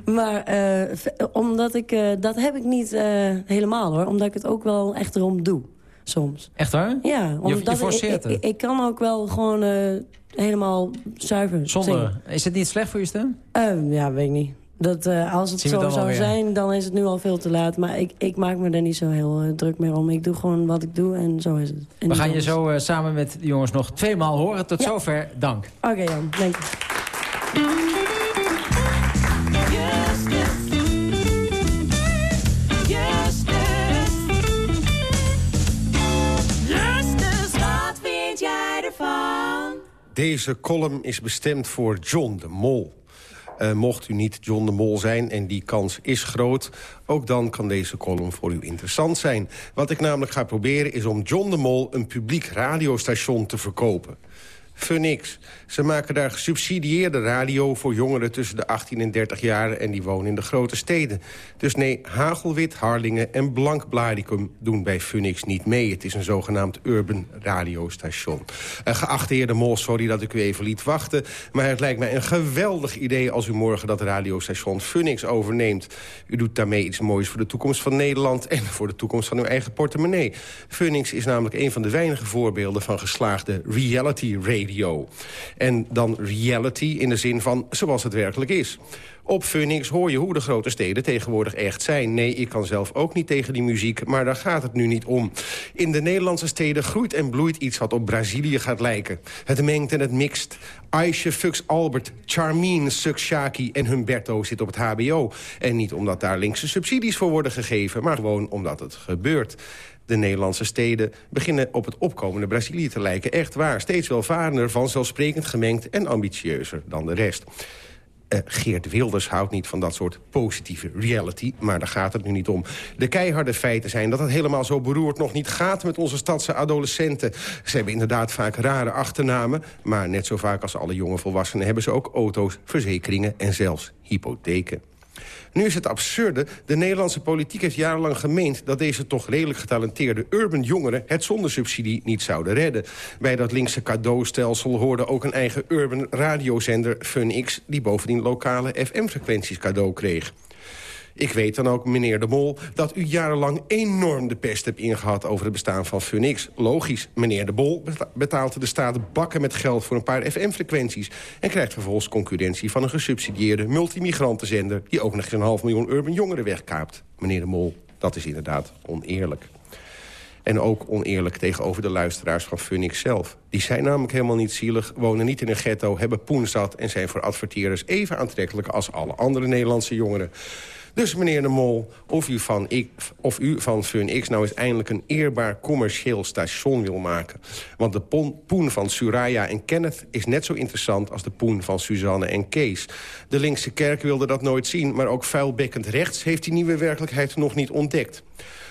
(laughs) maar uh, omdat ik... Uh, dat heb ik niet helemaal, hoor. Omdat ik het ook wel echt erom doe, soms. Echt waar? Ja. Omdat je, ik, ik, ik, kan ook wel gewoon helemaal zuiver Zonder. Zingen. Is het niet slecht voor je stem? ja, weet ik niet. Dat, uh, als het zo zou zijn, dan is het nu al veel te laat. Maar ik, ik maak me er niet zo heel uh, druk meer om. Ik doe gewoon wat ik doe en zo is het. En We gaan je zo uh, samen met de jongens nog tweemaal horen. Tot ja. zover, dank. Oké okay, Jan, dank je. Deze column is bestemd voor John de Mol. Uh, mocht u niet John de Mol zijn, en die kans is groot... ook dan kan deze column voor u interessant zijn. Wat ik namelijk ga proberen is om John de Mol... een publiek radiostation te verkopen. Funix. Ze maken daar gesubsidieerde radio voor jongeren tussen de 18 en 30 jaar... en die wonen in de grote steden. Dus nee, Hagelwit, Harlingen en Blank Blaricum doen bij Funix niet mee. Het is een zogenaamd urban radiostation. Uh, geachte heer de Mol, sorry dat ik u even liet wachten... maar het lijkt mij een geweldig idee als u morgen dat radiostation Funix overneemt. U doet daarmee iets moois voor de toekomst van Nederland... en voor de toekomst van uw eigen portemonnee. Funix is namelijk een van de weinige voorbeelden van geslaagde reality radio En dan reality in de zin van zoals het werkelijk is. Op Phoenix hoor je hoe de grote steden tegenwoordig echt zijn. Nee, ik kan zelf ook niet tegen die muziek, maar daar gaat het nu niet om. In de Nederlandse steden groeit en bloeit iets wat op Brazilië gaat lijken. Het mengt en het mixt. Aisha Fux Albert, Charmine Shaki en Humberto zitten op het hbo. En niet omdat daar linkse subsidies voor worden gegeven... maar gewoon omdat het gebeurt. De Nederlandse steden beginnen op het opkomende Brazilië te lijken. Echt waar, steeds welvarender, vanzelfsprekend gemengd en ambitieuzer dan de rest. Uh, Geert Wilders houdt niet van dat soort positieve reality, maar daar gaat het nu niet om. De keiharde feiten zijn dat het helemaal zo beroerd nog niet gaat met onze stadse adolescenten. Ze hebben inderdaad vaak rare achternamen, maar net zo vaak als alle jonge volwassenen hebben ze ook auto's, verzekeringen en zelfs hypotheken. Nu is het absurde. De Nederlandse politiek heeft jarenlang gemeend... dat deze toch redelijk getalenteerde urban jongeren... het zonder subsidie niet zouden redden. Bij dat linkse cadeaustelsel hoorde ook een eigen urban radiozender Fun X... die bovendien lokale FM-frequenties cadeau kreeg. Ik weet dan ook, meneer De Mol, dat u jarenlang enorm de pest hebt ingehad... over het bestaan van Funix. Logisch, meneer De Mol betaalt de staat bakken met geld... voor een paar FM-frequenties... en krijgt vervolgens concurrentie van een gesubsidieerde multimigrantenzender... die ook nog een half miljoen urban jongeren wegkaapt. Meneer De Mol, dat is inderdaad oneerlijk. En ook oneerlijk tegenover de luisteraars van Funix zelf. Die zijn namelijk helemaal niet zielig, wonen niet in een ghetto... hebben poen zat en zijn voor adverteerders even aantrekkelijk... als alle andere Nederlandse jongeren. Dus meneer de Mol, of u van, ik, of u van FunX nou eens eindelijk een eerbaar commercieel station wil maken. Want de poen van Suraya en Kenneth is net zo interessant als de poen van Suzanne en Kees. De linkse kerk wilde dat nooit zien, maar ook vuilbekkend rechts heeft die nieuwe werkelijkheid nog niet ontdekt.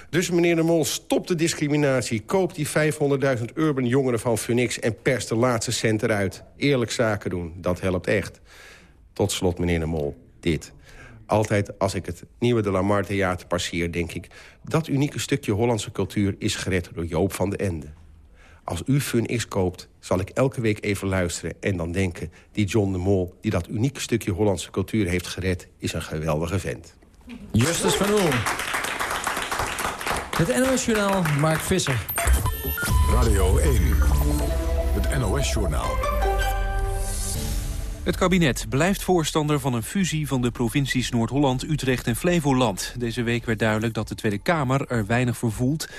Dus meneer de Mol, stop de discriminatie. Koop die 500.000 urban jongeren van Funix en pers de laatste cent eruit. Eerlijk zaken doen, dat helpt echt. Tot slot, meneer de Mol, dit. Altijd als ik het nieuwe De Lamar Theater passeer, denk ik... dat unieke stukje Hollandse cultuur is gered door Joop van de Ende. Als u Fun X koopt, zal ik elke week even luisteren... en dan denken, die John de Mol, die dat unieke stukje Hollandse cultuur heeft gered... is een geweldige vent. Justus van Oel. Het NOS-journaal Mark Visser. Radio 1, het NOS-journaal. Het kabinet blijft voorstander van een fusie van de provincies Noord-Holland, Utrecht en Flevoland. Deze week werd duidelijk dat de Tweede Kamer er weinig voor voelt.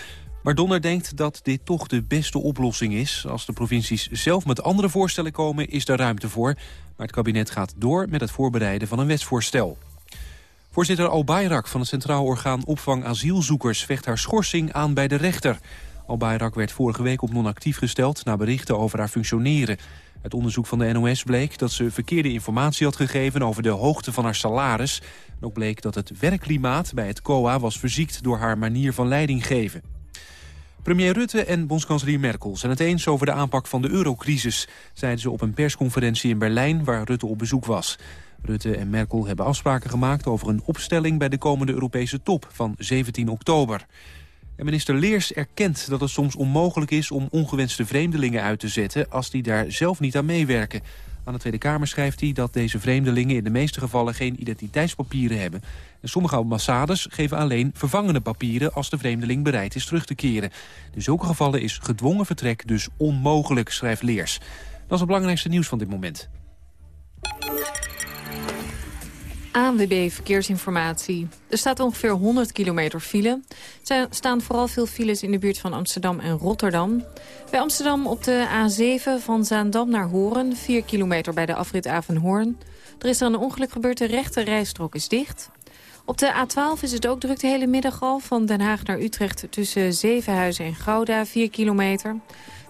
Maar Donner denkt dat dit toch de beste oplossing is. Als de provincies zelf met andere voorstellen komen, is daar ruimte voor. Maar het kabinet gaat door met het voorbereiden van een wetsvoorstel. Voorzitter Al Bayrak van het Centraal Orgaan Opvang Asielzoekers... vecht haar schorsing aan bij de rechter. Al Bayrak werd vorige week op non-actief gesteld... na berichten over haar functioneren. Het onderzoek van de NOS bleek dat ze verkeerde informatie had gegeven... over de hoogte van haar salaris. En ook bleek dat het werkklimaat bij het COA was verziekt... door haar manier van leiding geven. Premier Rutte en bondskanselier Merkel zijn het eens over de aanpak van de eurocrisis... zeiden ze op een persconferentie in Berlijn waar Rutte op bezoek was. Rutte en Merkel hebben afspraken gemaakt over een opstelling... bij de komende Europese top van 17 oktober. En minister Leers erkent dat het soms onmogelijk is... om ongewenste vreemdelingen uit te zetten als die daar zelf niet aan meewerken. Aan de Tweede Kamer schrijft hij dat deze vreemdelingen... in de meeste gevallen geen identiteitspapieren hebben. En sommige ambassades geven alleen vervangende papieren... als de vreemdeling bereid is terug te keren. In zulke gevallen is gedwongen vertrek dus onmogelijk, schrijft Leers. Dat is het belangrijkste nieuws van dit moment. ANWB Verkeersinformatie. Er staat ongeveer 100 kilometer file. Er staan vooral veel files in de buurt van Amsterdam en Rotterdam. Bij Amsterdam op de A7 van Zaandam naar Hoorn... 4 kilometer bij de afrit Avenhoorn. Er is er een ongeluk gebeurd, de rechte rijstrook is dicht. Op de A12 is het ook druk de hele middag al... van Den Haag naar Utrecht tussen Zevenhuizen en Gouda, 4 kilometer...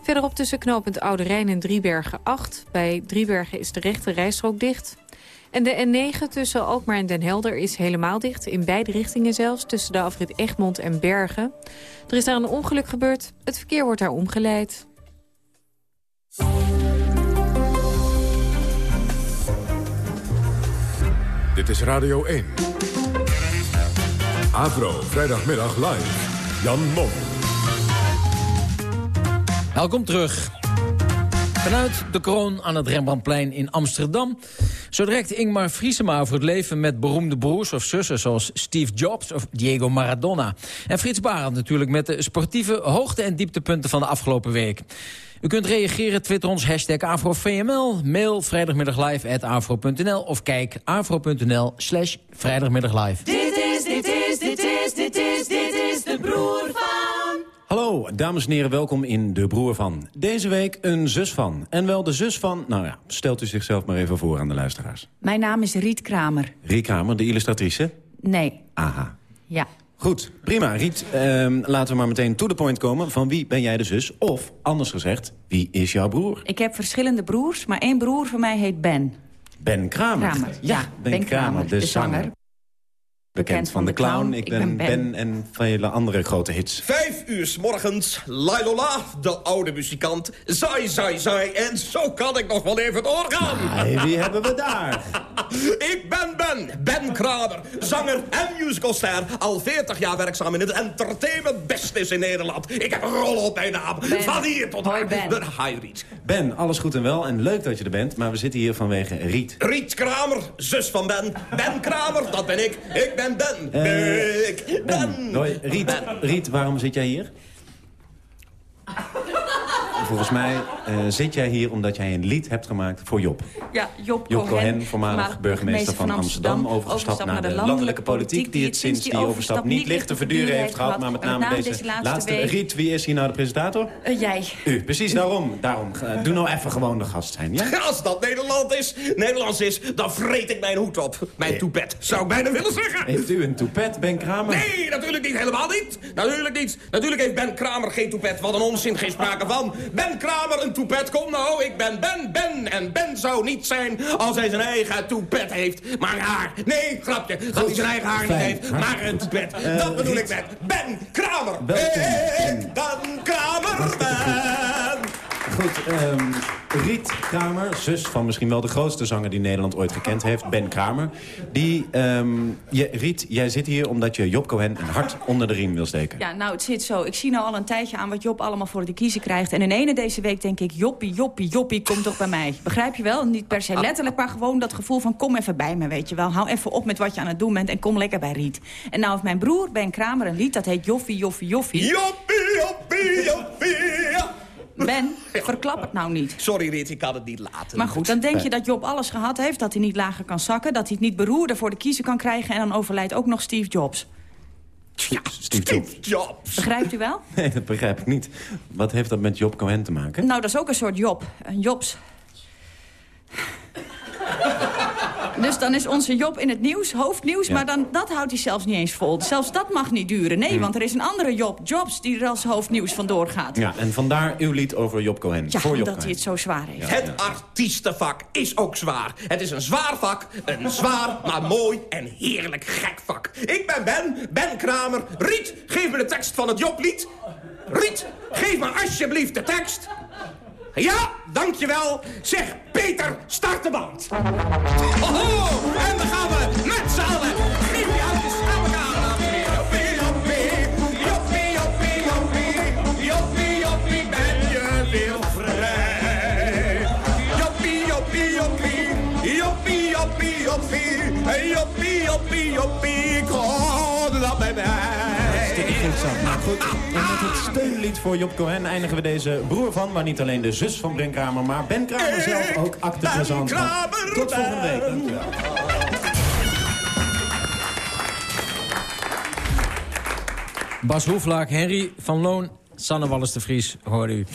Verderop tussen knooppunt Oude Rijn en Driebergen 8. Bij Driebergen is de rechte rijstrook dicht. En de N9 tussen Alkmaar en Den Helder is helemaal dicht. In beide richtingen zelfs, tussen de afrit Egmond en Bergen. Er is daar een ongeluk gebeurd. Het verkeer wordt daar omgeleid. Dit is Radio 1. Avro, vrijdagmiddag live. Jan Mom. Welkom terug. Vanuit de kroon aan het Rembrandtplein in Amsterdam. Zo direct Ingmar Friesema over het leven met beroemde broers of zussen... zoals Steve Jobs of Diego Maradona. En Frits Barend natuurlijk met de sportieve hoogte- en dieptepunten van de afgelopen week. U kunt reageren, twitter ons hashtag AfroVML. Mail vrijdagmiddaglive.afro.nl of kijk afro.nl slash vrijdagmiddaglive. Dit is, dit is, dit is, dit is, dit is de broer van... Hallo, dames en heren, welkom in De Broer van. Deze week een zus van. En wel de zus van, nou ja, stelt u zichzelf maar even voor aan de luisteraars. Mijn naam is Riet Kramer. Riek Kramer, de illustratrice. Nee. Aha. Ja. Goed, prima. Riet, ehm, laten we maar meteen to the point komen. Van wie ben jij de zus? Of, anders gezegd, wie is jouw broer? Ik heb verschillende broers, maar één broer van mij heet Ben. Ben Kramer. Kramer, Ja, Ben, Ben Kramer, Kramer, de, de zanger. Bekend van de clown. Ik ben Ben en vele andere grote hits. Vijf uur 's morgens, Lailola, de oude muzikant. Zai, zai, zai, en zo kan ik nog wel even doorgaan. Hey, wie hebben we daar? (laughs) ik ben Ben, Ben Kramer, zanger en musicalster. Al 40 jaar werkzaam in het entertainment business in Nederland. Ik heb een rol op mijn naam. Van hier tot daar. De Hi, Riet. Ben, alles goed en wel en leuk dat je er bent. Maar we zitten hier vanwege Riet. Riet Kramer, zus van Ben. Ben Kramer, dat ben ik. Ik ben ben Ben. Eh, ik ben... Hoi, Riet, Riet, waarom zit jij hier? (laughs) Volgens mij eh, zit jij hier omdat jij een lied hebt gemaakt voor Job. Ja, Job, Job Cohen, voormalig burgemeester van Amsterdam... overgestapt naar de landelijke politiek... die het sinds die overstap niet licht te verduren heeft gehad... maar met name deze laatste week. Riet, wie is hier nou de presentator? Eh, jij. U, precies daarom. daarom. eh, doe nou even gewoon de gast zijn, ja? (laughs) Als dat Nederland is, Nederlands is, dan vreet ik mijn hoed op. Mijn toepet, zou ik bijna willen zeggen. Heeft u een toepet, Ben Kramer? Nee, natuurlijk niet, helemaal niet. Natuurlijk niet. Natuurlijk heeft Ben Kramer geen toepet. Wat een onzin, geen sprake van. Ben Kramer een toepet, kom nou, ik ben Ben, Ben. En Ben zou niet zijn als hij zijn eigen toepet heeft. Maar haar, nee, grapje, dat hij zijn eigen haar niet heeft, maar een toepet. Eh, dat bedoel ik met Ben Kramer. Ik Ben Kramer ben. Goed, ehm, Riet Kramer, zus van misschien wel de grootste zanger die Nederland ooit gekend heeft, Ben Kramer. Die, ehm, je, Riet, jij zit hier omdat je Job Cohen een hart onder de riem wil steken. Ja, nou, het zit zo. Ik zie nou al een tijdje aan wat Job allemaal voor de kiezen krijgt. En in ene deze week denk ik, joppie, joppie, joppie, kom toch bij mij. Begrijp je wel? Niet per se letterlijk, maar gewoon dat gevoel van... kom even bij me, weet je wel. Hou even op met wat je aan het doen bent en kom lekker bij Riet. En nou heeft mijn broer, Ben Kramer, een lied dat heet Joffie, Joffie, Joffie. Joppie, joppie, joppie. Ben, verklap het nou niet. Sorry Riet, ik kan het niet laten. Maar goed, dan denk je dat Job alles gehad heeft, dat hij niet lager kan zakken... dat hij het niet beroerder voor de kiezer kan krijgen... en dan overlijdt ook nog Steve Jobs. Ja, Steve Jobs. Jobs. Begrijpt u wel? Nee, dat begrijp ik niet. Wat heeft dat met Job Cohen te maken? Nou, dat is ook een soort Job. Een Jobs. Dus dan is onze Job in het nieuws, hoofdnieuws... Ja. maar dan, dat houdt hij zelfs niet eens vol. Zelfs dat mag niet duren. Nee, Hm. want er is een andere Job, Jobs... die er als hoofdnieuws vandoor gaat. Ja, en vandaar uw lied over Job Cohen. Ja, voor Job Cohen. hij het zo zwaar heeft. Het artiestenvak is ook zwaar. Het is een zwaar vak, een zwaar, maar mooi en heerlijk gek vak. Ik ben Ben, Ben Kramer. Riet, geef me de tekst van het Joblied. Riet, geef me alsjeblieft de tekst. Ja, dankjewel. Zeg, Peter, start de band. Oho, en dan gaan we met z'n allen. Geef die handjes aan elkaar. Joppie, joppie, joppie, joppie, joppie. Joppie, joppie, je weer vrij. Joppie, joppie, joppie. Joppie, joppie, joppie. Joppie, joppie, joppie. Kom. Nou goed, en met het steunlied voor Job Cohen eindigen we deze broer van... maar niet alleen de zus van Ben Kramer, maar Ben Kramer zelf ook acte présent. Kramer Tot volgende week. Bas Hoeflaak, Henry van Loon, Sanne Wallis de Vries, hoorde u.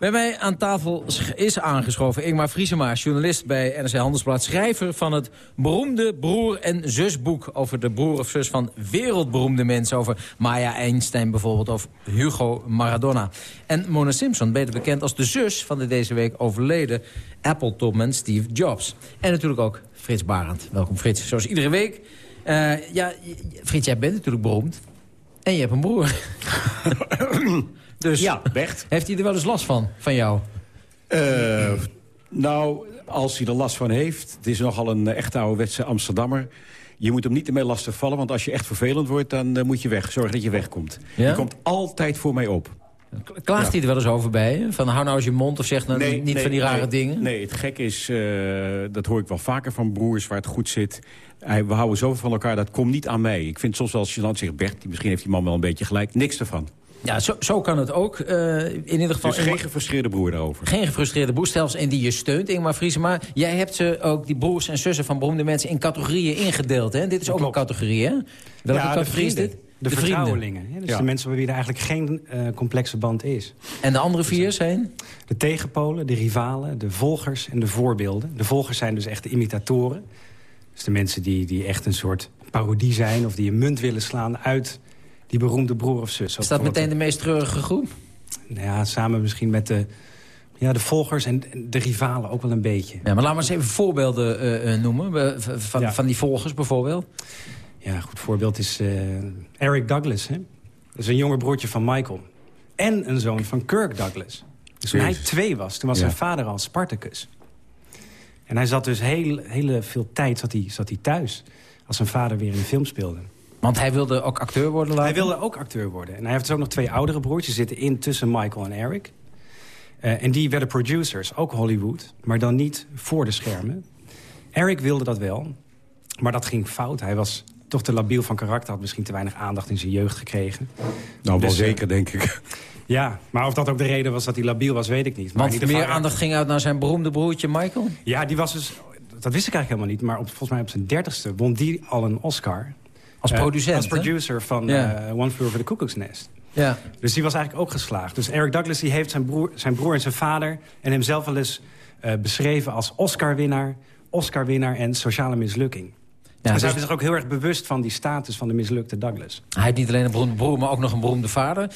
Bij mij aan tafel is aangeschoven Ingmar Vriesema, journalist bij NRC Handelsblad. Schrijver van het beroemde broer- en zusboek over de broer of zus van wereldberoemde mensen. Over Maya Einstein bijvoorbeeld, of Hugo Maradona. En Mona Simpson, beter bekend als de zus van de deze week overleden Apple-topman Steve Jobs. En natuurlijk ook Frits Barend. Welkom Frits, zoals iedere week. Eh, ja, Frits, jij bent natuurlijk beroemd. En je hebt een broer. (coughs) (coughs) dus Ja, Bert. heeft hij er wel eens last van, van jou? Eh, nou, als hij er last van heeft... het is nogal een eh, echte ouderwetse Amsterdammer... je moet hem niet ermee lastig vallen... want als je echt vervelend wordt, dan eh, moet je weg. Zorg dat je wegkomt. Ja? Je komt altijd voor mij op. Klaagt Ja. hij er wel eens over bij? Van hou nou eens je mond of zeg nou niet nee, van die rare nee. dingen? Nee, het gek is, dat hoor ik wel vaker van broers waar het goed zit. Hij, we houden zoveel van elkaar, dat komt niet aan mij. Ik vind soms wel als je dan zegt, Bert, misschien heeft die man wel een beetje gelijk. Niks ervan. Ja, zo, zo kan het ook. eh, in ieder geval... Dus geen gefrustreerde broer daarover. Geen gefrustreerde broer, zelfs en die je steunt, Ingmar Vriesema. Jij hebt ze ook, die broers en zussen van beroemde mensen... in categorieën ingedeeld, hè? Dit is ook een categorie, hè? Welke ja, categorie is vrienden. dit? De, vertrouwelingen. hè? Dus Ja. de mensen bij wie er eigenlijk geen eh, complexe band is. En de andere vier zijn? De tegenpolen, de rivalen, de volgers en de voorbeelden. De volgers zijn dus echt de imitatoren. Dus de mensen die, die echt een soort parodie zijn... of die een munt willen slaan uit die beroemde broer of zus. Is dat meteen de meest treurige groep? Nou ja, samen misschien met de, ja, de volgers en de rivalen ook wel een beetje. Ja, maar laat maar eens even voorbeelden eh, eh, noemen. Van, van die volgers bijvoorbeeld. Ja, een goed voorbeeld is eh, Eric Douglas. Hè? Dat is een jonger broertje van Michael. En een zoon van Kirk Douglas. Dus toen hij twee was, toen was Ja. zijn vader al Spartacus. En hij zat dus heel, hele veel tijd zat hij, zat hij thuis. Als zijn vader weer in de film speelde. Want hij wilde ook acteur worden later? Hij wilde ook acteur worden. En hij heeft dus ook nog twee oudere broertjes. zitten in tussen Michael en Eric. Eh, en die werden producers, ook Hollywood. Maar dan niet voor de schermen. Eric wilde dat wel. Maar dat ging fout. Hij was toch te labiel van karakter. Had misschien te weinig aandacht in zijn jeugd gekregen. Nou, wel Dus, eh, zeker, denk ik. Ja, maar of dat ook de reden was dat hij labiel was, weet ik niet. Maar Want meer aandacht ging uit naar zijn beroemde broertje Michael? Ja, die was dus... Dat wist ik eigenlijk helemaal niet. Maar op, volgens mij op zijn dertigste won die al een Oscar. Als Eh, producent, als producer van Ja. eh, One Flew Over the Cuckoo's Nest. Ja. Dus die was eigenlijk ook geslaagd. Dus Eric Douglas die heeft zijn broer, zijn broer en zijn vader... en hemzelf wel eens eh, beschreven als Oscar-winnaar... Oscar-winnaar en sociale mislukking. Ja, dus- was zich ook heel erg bewust van die status van de mislukte Douglas. Hij heeft niet alleen een beroemde broer, maar ook nog een beroemde vader.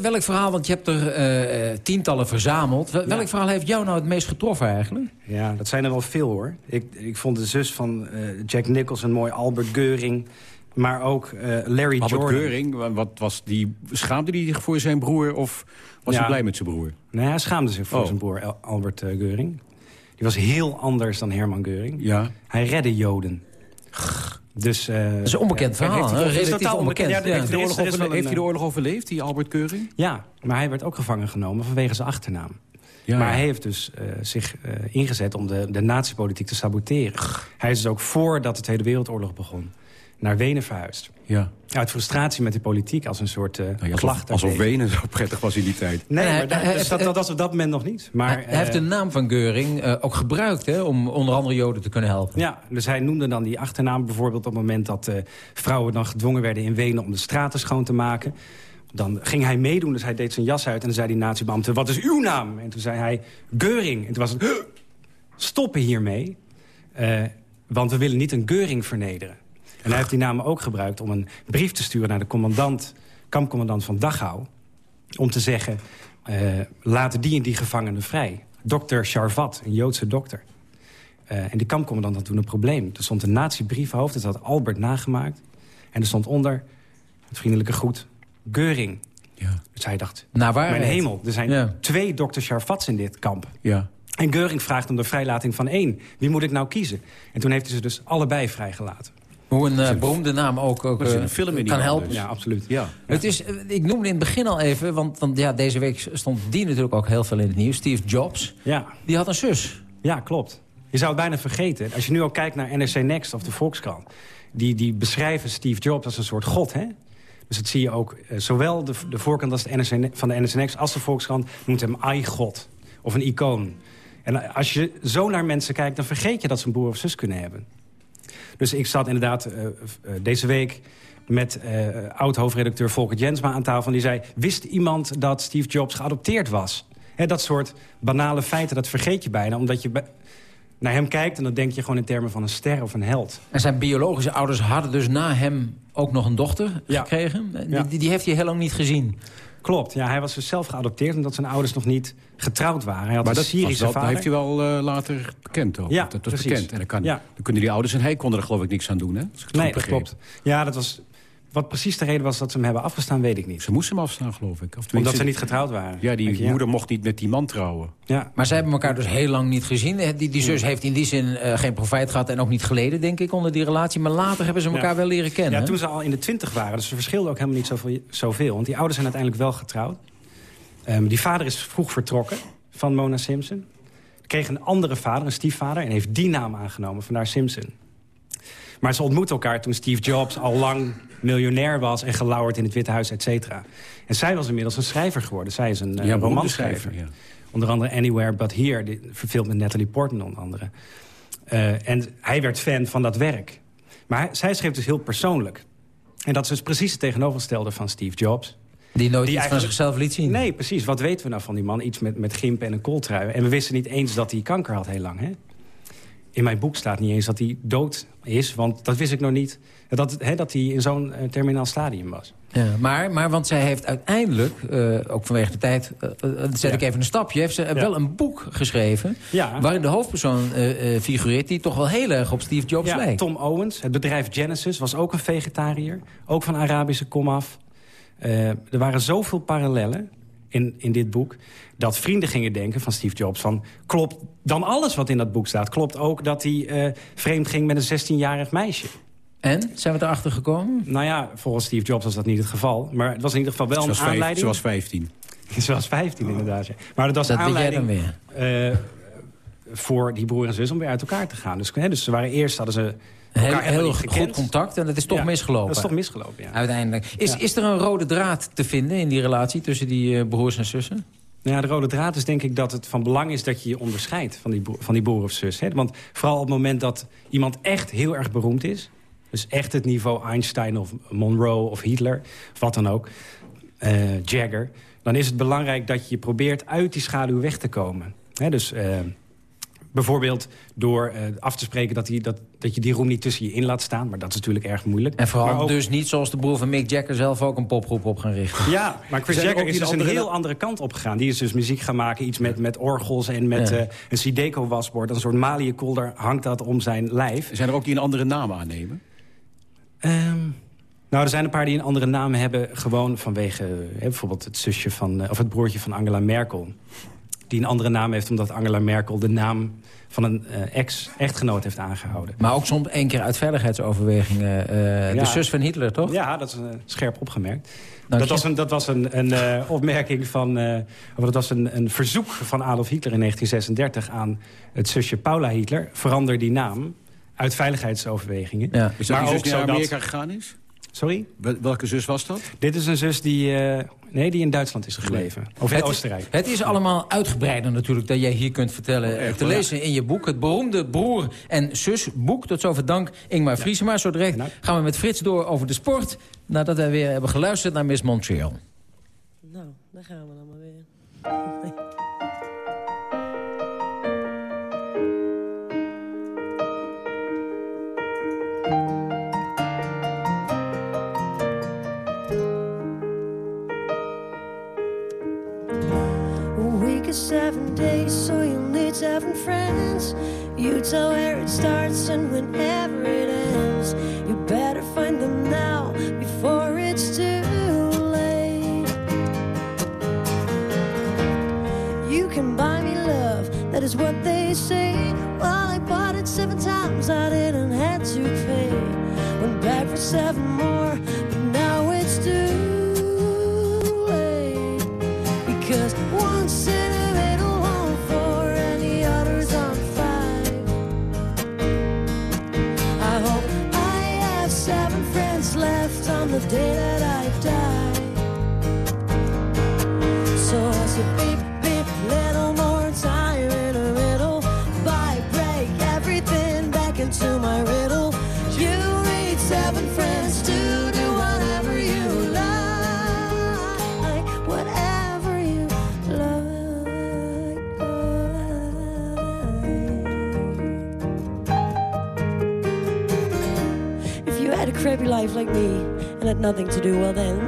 Welk verhaal, want je hebt er tientallen verzameld. Wel- Welk verhaal heeft jou nou het meest getroffen eigenlijk? Ja, dat zijn er wel veel hoor. Ik, ik vond de zus van eh, Jack Nicholson mooi, Albert Geuring... maar ook eh, Larry Albert Jordan. Geuring, wa- wat was die, schaamde hij zich voor zijn broer of was Ja. hij blij met zijn broer? Nee, hij schaamde zich voor Oh. zijn broer Al- Albert eh, Geuring. Die was heel anders dan Herman Geuring. Ja. Hij redde Joden. Dus, eh, Dat is een onbekend ja, verhaal, hij relatief totaal onbekend. Ja, Ja. Heeft, hij heeft hij de oorlog overleefd, die Albert Geuring? eh, Ja, maar hij werd ook gevangen genomen vanwege zijn achternaam. Ja, maar hij heeft dus eh, zich eh, ingezet om de, de nazi-politiek te saboteren. Hij is dus ook voordat de Tweede Wereldoorlog begon naar Wenen verhuisd. Ja. Uit frustratie met die politiek als een soort eh Nou ja, klacht. alsof, alsof. Wenen zo prettig was in die tijd. Nee, hij- maar dat, hij- dus dat, dat was op dat moment nog niet. Maar, hij, hij heeft eh, de naam van Geuring eh, ook gebruikt hè, om onder andere Joden te kunnen helpen. Ja, dus hij noemde dan die achternaam bijvoorbeeld op het moment dat eh, vrouwen dan gedwongen werden in Wenen om de straten schoon te maken. Dan ging hij meedoen, dus hij deed zijn jas uit en dan zei die natiebeambte, wat is uw naam? En toen zei hij, Geuring. En toen was het, "Huh, stoppen hiermee, eh, want we willen niet een Geuring vernederen. En hij heeft die naam ook gebruikt om een brief te sturen naar de commandant, kampcommandant van Dachau, om te zeggen, eh, laten die en die gevangenen vrij. Dokter Charvat, een Joodse dokter. Eh, en die kampcommandant had toen een probleem. Er stond een nazi-briefhoofd, dat had Albert nagemaakt. En er stond onder, het vriendelijke groet, Geuring. Ja. Dus hij dacht, Naar waarheid. mijn hemel, er zijn Ja. twee dokter Charvats in dit kamp. Ja. En Geuring vraagt om de vrijlating van één. Wie moet ik nou kiezen? En toen heeft hij ze dus allebei vrijgelaten. Hoe een eh, beroemde naam ook, ook eh, een film in die kan helpen. dus. Ja, absoluut. Ja. Het is, eh, ik noemde in het begin al even, want, want ja, deze week stond die natuurlijk ook heel veel in het nieuws. Steve Jobs, Ja, die had een zus. ja klopt. Je zou het bijna vergeten. Als je nu ook kijkt naar NRC Next of de Volkskrant... die, die beschrijven Steve Jobs als een soort god, hè? Dus dat zie je ook, eh, zowel de, de voorkant als de NRC, van de NRC Next als de Volkskrant... noemt hem ai-god of een icoon. En als je zo naar mensen kijkt, dan vergeet je dat ze een broer of zus kunnen hebben. Dus ik zat inderdaad eh, eh, deze week met eh, oud-hoofdredacteur Volker Jensma aan tafel. En die zei, wist iemand dat Steve Jobs geadopteerd was? Hè, dat soort banale feiten, dat vergeet je bijna. Omdat je bij- naar hem kijkt en dan denk je gewoon in termen van een ster of een held. En zijn biologische ouders hadden dus na hem ook nog een dochter Ja. gekregen. Ja. Die, die heeft hij heel lang niet gezien. Klopt, ja, hij was dus zelf geadopteerd... omdat zijn ouders nog niet getrouwd waren. Hij had Maar een dat, Syrische dat vader. heeft hij wel eh, later bekend ook. Ja, dat was precies. bekend. En dan, kan, Ja. dan kunnen die ouders en hij konden er geloof ik niks aan doen, hè? Nee, dat klopt. Ja, dat was... Wat precies de reden was dat ze hem hebben afgestaan, weet ik niet. Ze moesten hem afstaan, geloof ik. Of Omdat ze niet getrouwd waren. Ja, die moeder mocht niet met die man trouwen. Ja. Maar zij hebben elkaar dus heel lang niet gezien. Die, die zus heeft in die zin eh, geen profijt gehad en ook niet geleden, denk ik, onder die relatie. Maar later hebben ze elkaar Ja. wel leren kennen. Ja, hè? toen ze al in de twintig waren. Dus ze verschilden ook helemaal niet zoveel, zoveel. Want die ouders zijn uiteindelijk wel getrouwd. Ehm, die vader is vroeg vertrokken van Mona Simpson. Kreeg een andere vader, een stiefvader... en heeft die naam aangenomen, vandaar Simpson. Maar ze ontmoetten elkaar toen Steve Jobs al lang miljonair was... en gelauwerd in het Witte Huis, et cetera. En zij was inmiddels een schrijver geworden. Zij is een eh, Ja, romanschrijver. ja. Onder andere Anywhere But Here, verfilmd met Natalie Portman onder andere. Eh, en hij werd fan van dat werk. Maar hij- zij schreef dus heel persoonlijk. En dat is dus precies het tegenovergestelde van Steve Jobs. Die nooit iets van zichzelf liet zien. Nee, precies. Wat weten we nou van die man? Iets met, met gimpen en een kooltrui. En we wisten niet eens dat hij kanker had heel lang. Hè? In mijn boek staat niet eens dat hij dood is. Want dat wist ik nog niet. Dat, hè, dat hij in zo'n eh, terminaal stadium was. Ja, maar, maar want zij heeft uiteindelijk, eh, ook vanwege de tijd... eh, zet ik even een stapje, heeft ze wel een boek geschreven... Ja. waarin de hoofdpersoon figureert... die toch wel heel erg op Steve Jobs Ja, lijkt. Tom Owens, het bedrijf Genesis, was ook een vegetariër. Ook van Arabische komaf. Er waren zoveel parallellen in, in dit boek... dat vrienden gingen denken van Steve Jobs van... klopt dan alles wat in dat boek staat? Klopt ook dat hij eh, vreemd ging met een 16-jarig meisje? En? Zijn we erachter gekomen? Nou ja, volgens Steve Jobs was dat niet het geval. Maar het was in ieder geval wel een vijf, aanleiding. ze was 15. (laughs) Ze was 15 inderdaad, ja. Maar dat was Dat een weet jij aanleiding dan weer. eh, voor die broer en zus om weer uit elkaar te gaan. Dus, hè, dus ze waren eerst hadden ze Heel, goed contact en dat is toch Ja, misgelopen. Dat is toch misgelopen, ja. Uiteindelijk. Is, Ja. is er een rode draad te vinden in die relatie tussen die eh, broers en zussen? Nou ja, de rode draad is denk ik dat het van belang is dat je je onderscheidt van die, van die of zus. Hè? Want vooral op het moment dat iemand echt heel erg beroemd is... dus echt het niveau Einstein of Monroe of Hitler, of wat dan ook, eh, Jagger... dan is het belangrijk dat je probeert uit die schaduw weg te komen. Hè? Dus eh, bijvoorbeeld door eh, af te spreken dat, die, dat, dat je die roem niet tussen je in laat staan... maar dat is natuurlijk erg moeilijk. En vooral ook- dus niet zoals de broer van Mick Jagger zelf ook een popgroep op gaan richten. Ja, (laughs) maar Chris er Jagger is dus een heel andere kant op gegaan. Die is dus muziek gaan maken, iets met, met orgels en met Ja. eh, een Sideco-wasbord. Een soort maliënkolder hangt dat om zijn lijf. Zijn er ook die een andere naam aannemen? Ehm, nou, er zijn een paar die een andere naam hebben... gewoon vanwege eh, bijvoorbeeld het zusje van, of het broertje van Angela Merkel. Die een andere naam heeft omdat Angela Merkel de naam van een eh, ex-echtgenoot heeft aangehouden. Maar ook soms één keer uit veiligheidsoverwegingen. eh, Ja. De zus van Hitler, toch? Ja, dat is eh, scherp opgemerkt. Dank Dat je. was een, dat was een, een eh, opmerking van... eh, of dat was een, een verzoek van Adolf Hitler in 1936 aan het zusje Paula Hitler. Verander die naam uit veiligheidsoverwegingen. Ja. Is dat Maar die zus ook naar Amerika gegaan is? Sorry? Wel- Welke zus was dat? Dit is een zus die, eh, nee, die in Duitsland is gebleven. Of in Het is- Oostenrijk. Het is allemaal uitgebreider natuurlijk dat jij hier kunt vertellen. Oh, te wel, lezen in je boek. Het beroemde broer- en zusboek. Tot zover dank Ingmar Vriesema. Zo direct Nou. gaan we met Frits door over de sport. Nadat wij weer hebben geluisterd naar Miss Montreal. Nou, daar gaan we dan maar weer. (laughs) You tell where it starts and whenever it ends. You better find them now before it's too late. You can buy me love, that is what they say. Well, I bought it seven times, I didn't have to pay. Went back for seven more, day that I die. So I said, beep, beep, little more time in the middle. Bye, break everything back into my riddle. You need seven friends to do whatever you like, whatever you like. If you had a crappy life like me and had nothing to do, well then.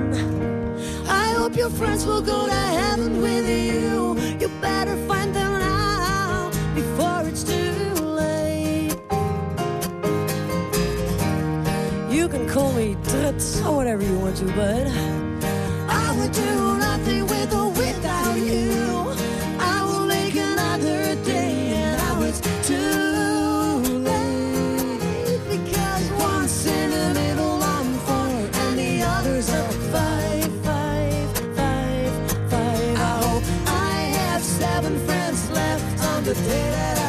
I hope your friends will go to heaven with you. You better find them now before it's too late. You can call me Tuts or whatever you want to, but I would do nothing with or without you. The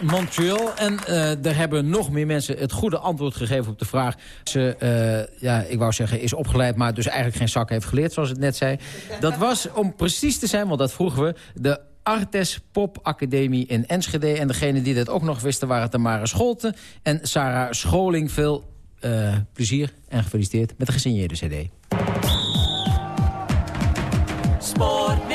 Montreal. En uh, er hebben nog meer mensen het goede antwoord gegeven op de vraag. Ze, uh, ja, ik wou zeggen, is opgeleid, maar dus eigenlijk geen zak heeft geleerd, zoals het net zei. Dat was, om precies te zijn, want dat vroegen we, de Artes Pop Academie in Enschede. En degene die dat ook nog wisten waren Tamara Scholten en Sarah Scholing. Veel uh, plezier en gefeliciteerd met de gesigneerde cd. Sport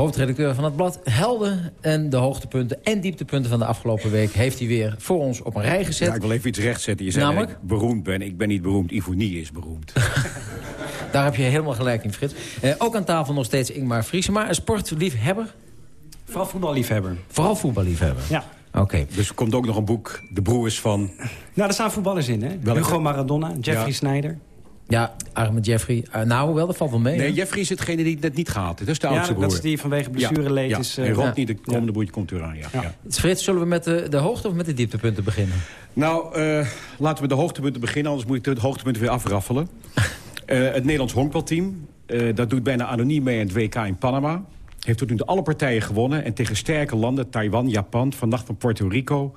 Hoofdredacteur van het blad Helden. En de hoogtepunten en dieptepunten van de afgelopen week... heeft hij weer voor ons op een rij gezet. Ja, ik wil even iets rechtzetten. Je zei Namelijk? dat ik beroemd ben. Ik ben niet beroemd. Ivonie is beroemd. (laughs) Daar heb je helemaal gelijk in, Frits. Eh, ook aan tafel nog steeds Ingmar Vriesema. Een sportliefhebber? Vooral voetballiefhebber. Vooral voetballiefhebber? Ja. Oké. Dus er komt ook nog een boek, De Broers van... Nou, daar staan voetballers in, hè? Welke? Hugo Maradona, Jeffrey Ja. Sneijder. Ja, arme Jeffrey. Uh, nou, wel, dat valt wel mee. Nee, hè? Jeffrey is hetgene die het net niet gehaald heeft. Dat is de Ja, oudste dat broer. is die vanwege blessureleed ja, is, Ja. eh, en ja. de komende broertje, komt eraan. Ja. Ja. Frits, zullen we met de, de hoogte of met de dieptepunten beginnen? Nou, eh, laten we met de hoogtepunten beginnen. Anders moet ik de hoogtepunten weer afraffelen. (laughs) Eh, het Nederlands honkbalteam. eh, dat doet bijna anoniem mee aan het WK in Panama. Heeft tot nu toe alle partijen gewonnen. En tegen sterke landen, Taiwan, Japan, vannacht van Puerto Rico.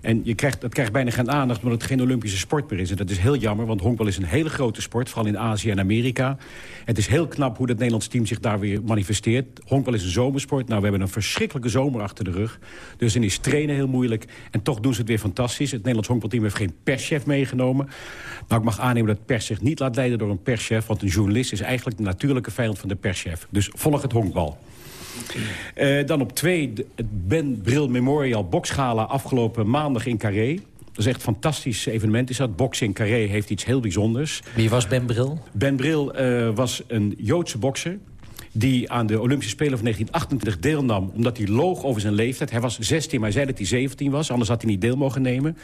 En je krijgt, dat krijgt bijna geen aandacht omdat het geen Olympische sport meer is. En dat is heel jammer, want honkbal is een hele grote sport. Vooral in Azië en Amerika. Het is heel knap hoe het Nederlands team zich daar weer manifesteert. Honkbal is een zomersport. Nou, we hebben een verschrikkelijke zomer achter de rug. Dus dan is trainen heel moeilijk. En toch doen ze het weer fantastisch. Het Nederlands honkbalteam heeft geen perschef meegenomen. Nou, ik mag aannemen dat pers zich niet laat leiden door een perschef. Want een journalist is eigenlijk de natuurlijke vijand van de perschef. Dus volg het honkbal. Eh, dan op twee, het Ben Bril Memorial Boksgala afgelopen maandag in Carré. Dat is echt een fantastisch evenement. Is dat. Boksen in Carré heeft iets heel bijzonders. Wie was Ben Bril? Ben Bril eh, was een Joodse bokser die aan de Olympische Spelen van 1928 deelnam... omdat hij loog over zijn leeftijd. Hij was 16, maar hij zei dat hij 17 was. Anders had hij niet deel mogen nemen.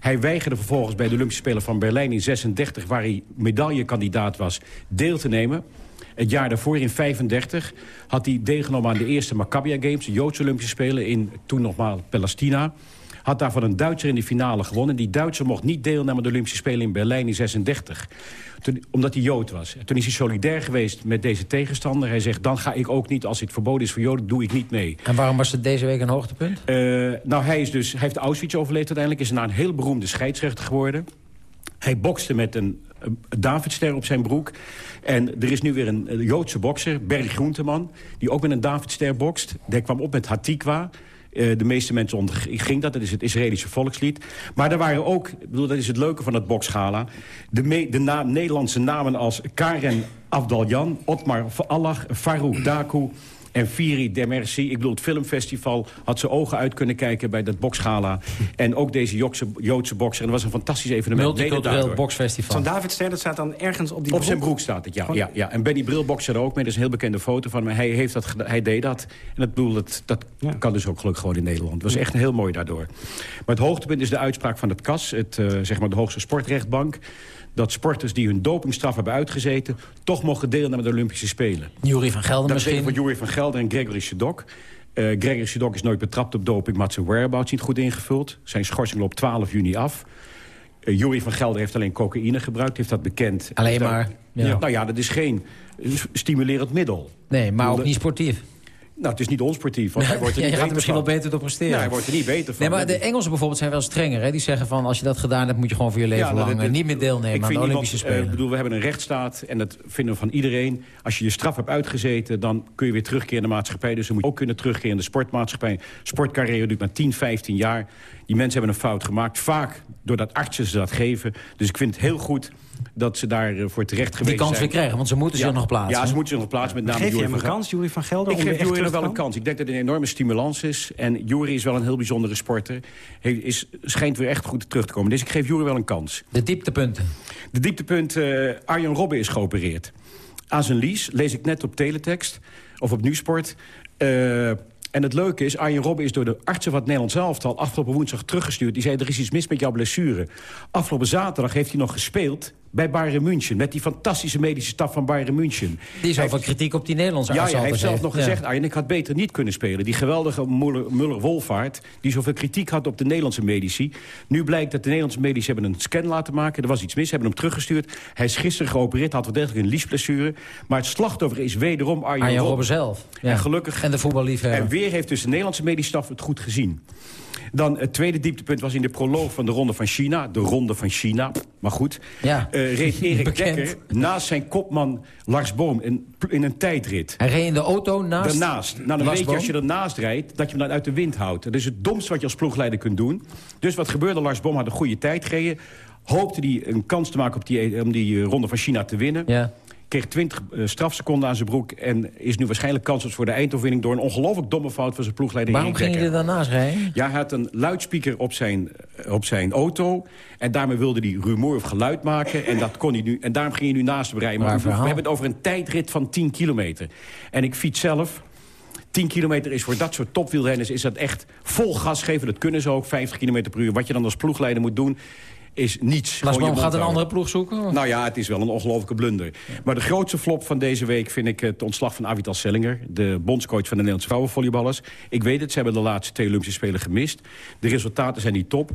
Hij weigerde vervolgens bij de Olympische Spelen van Berlijn in 36... waar hij medaillekandidaat was, deel te nemen. Het jaar daarvoor, in 35, had hij deelgenomen aan de eerste Maccabia Games... de Joodse Olympische Spelen in toen nogmaals Palestina. Had daarvan een Duitser in de finale gewonnen. Die Duitser mocht niet deelnemen aan de Olympische Spelen in Berlijn in 36. Toen, omdat hij Jood was. Toen is hij solidair geweest met deze tegenstander. Hij zegt, dan ga ik ook niet, als het verboden is voor Joden, doe ik niet mee. En waarom was het deze week een hoogtepunt? Eh, nou, hij, is dus, hij heeft Auschwitz overleefd uiteindelijk. Is daarna een heel beroemde scheidsrechter geworden. Hij bokste met een Davidster op zijn broek. En er is nu weer een, Joodse bokser, Berry Groenteman... die ook met een Davidster bokst. Die kwam op met Hatikwa. Eh, de meeste mensen onderging dat. Dat is het Israëlische volkslied. Maar er waren ook, dat is het leuke van het boksgala... de, de Nederlandse namen als Karen Afdaljan... Otmar Allah, Farouk Daku... En Firi Demersi, ik bedoel, het filmfestival... had zijn ogen uit kunnen kijken bij dat boksgala. (laughs) En ook deze Joodse, Joodse bokser. En dat was een fantastisch evenement. Multicultureel boksfestival. Zo'n Davidster, dat staat dan ergens op die Op zijn broek staat het, ja. ja, ja. En Benny Bril bokste er ook mee. Dat is een heel bekende foto van hem. Hij, heeft dat, hij deed dat. En dat, bedoel, dat, dat kan dus ook gelukkig gewoon in Nederland. Het was echt heel mooi daardoor. Maar het hoogtepunt is de uitspraak van het KAS. Het, eh, zeg maar de hoogste sportrechtbank. Dat sporters die hun dopingstraf hebben uitgezeten... toch mogen deelnemen aan de Olympische Spelen. Jury van Gelder Dat misschien? voor Jury van Gelder en Gregory Sedok. Eh Gregory Sedok is nooit betrapt op doping... maar zijn whereabouts niet goed ingevuld. Zijn schorsing loopt 12 juni af. Uh, Jury van Gelder heeft alleen cocaïne gebruikt, heeft dat bekend. Alleen dat- maar, ja. Nou ja, dat is geen stimulerend middel. Nee, maar ook niet sportief. Nou, het is niet onsportief, want hij wordt er Ja, (laughs) je gaat er misschien van. wel beter door presteren. Hij wordt er niet beter van. Nee, maar de Engelsen bijvoorbeeld zijn wel strenger. Hè? Die zeggen van, als je dat gedaan hebt, moet je gewoon voor je leven Ja, nou, lang dat- eh, dat- niet meer deelnemen ik aan de Olympische niemand, eh, Spelen. bedoel, we hebben een rechtsstaat en dat vinden we van iedereen. Als je je straf hebt uitgezeten, dan kun je weer terugkeren in de maatschappij. Dus dan moet je ook kunnen terugkeren in de sportmaatschappij. Sportcarrière duurt maar 10, 15 jaar. Die mensen hebben een fout gemaakt. Vaak doordat artsen ze dat geven. Dus ik vind het heel goed dat ze daarvoor terecht geweest Die kans zijn. weer krijgen, want ze moeten Ja. zich nog plaatsen. Ja, ze moeten zich nog plaatsen. Met name Geef je hem een kans, Jury van Gelder? Ik om geef Jury nog wel een kans. Ik denk dat het een enorme stimulans is. En Jury is wel een heel bijzondere sporter. Hij is, schijnt weer echt goed terug te komen. Dus ik geef Jury wel een kans. De dieptepunten. De dieptepunt, eh Arjen Robben is geopereerd. Aan zijn lies, lees ik net op teletext of op Nieuwsport. Eh, en het leuke is, Arjen Robben is door de artsen van het Nederlands elftal... afgelopen woensdag teruggestuurd. Die zei, er is iets mis met jouw blessure. Afgelopen zaterdag heeft hij nog gespeeld bij Bayern München. Met die fantastische medische staf van Bayern München. Die is over kritiek op die Nederlandse Ja, ja, hij heeft zelf nog Ja. gezegd... Arjen, ik had beter niet kunnen spelen. Die geweldige Muller- Muller-Wolvaart... die zoveel kritiek had op de Nederlandse medici. Nu blijkt dat de Nederlandse medici hebben een scan laten maken. Er was iets mis, hebben hem teruggestuurd. Hij is gisteren geopereerd, had wel degelijk een liesblessure. Maar het slachtoffer is wederom Arjen, Arjen Robben. Robben zelf. Ja. En gelukkig... En de voetballiefhebber. En weer heeft dus de Nederlandse medische staf het goed gezien. Dan het tweede dieptepunt was in de proloog van de Ronde van China. De Ronde van China, maar goed. Ja. Eh, reed (laughs) Erik Bekend. Dekker naast zijn kopman Lars Boom in, in een tijdrit. Hij reed in de auto naast... Daarnaast. Nou, dan Lars weet je als je ernaast rijdt, dat je hem dan uit de wind houdt. Dat is het domste wat je als ploegleider kunt doen. Dus wat gebeurde? Lars Boom had een goede tijd gereden. Hoopte hij een kans te maken op die, om die eh, ronde van China te winnen. Ja. Kreeg 20 eh, strafseconden aan zijn broek... en is nu waarschijnlijk kansloos voor de eindoverwinning... door een ongelooflijk domme fout van zijn ploegleider Waarom ging hij er Dekker. dan naast rijden? Ja, hij had een luidspreker op zijn, eh, op zijn auto. En daarmee wilde hij rumoer of geluid maken. En, dat kon hij nu, en daarom ging hij nu naast hem rijden. Maar we, hebben het over een tijdrit van 10 kilometer. En ik fiets zelf. 10 kilometer is voor dat soort topwielrenners is dat echt vol gas geven. Dat kunnen ze ook, 50 kilometer per uur. Wat je dan als ploegleider moet doen, is niets. Gaat een andere ploeg zoeken? of? Nou ja, het is wel een ongelofelijke blunder. Maar de grootste flop van deze week vind ik het ontslag van Avital Sellinger... de bondscoach van de Nederlandse vrouwenvolleyballers. Ik weet het, ze hebben de laatste twee Olympische Spelen gemist. De resultaten zijn niet top.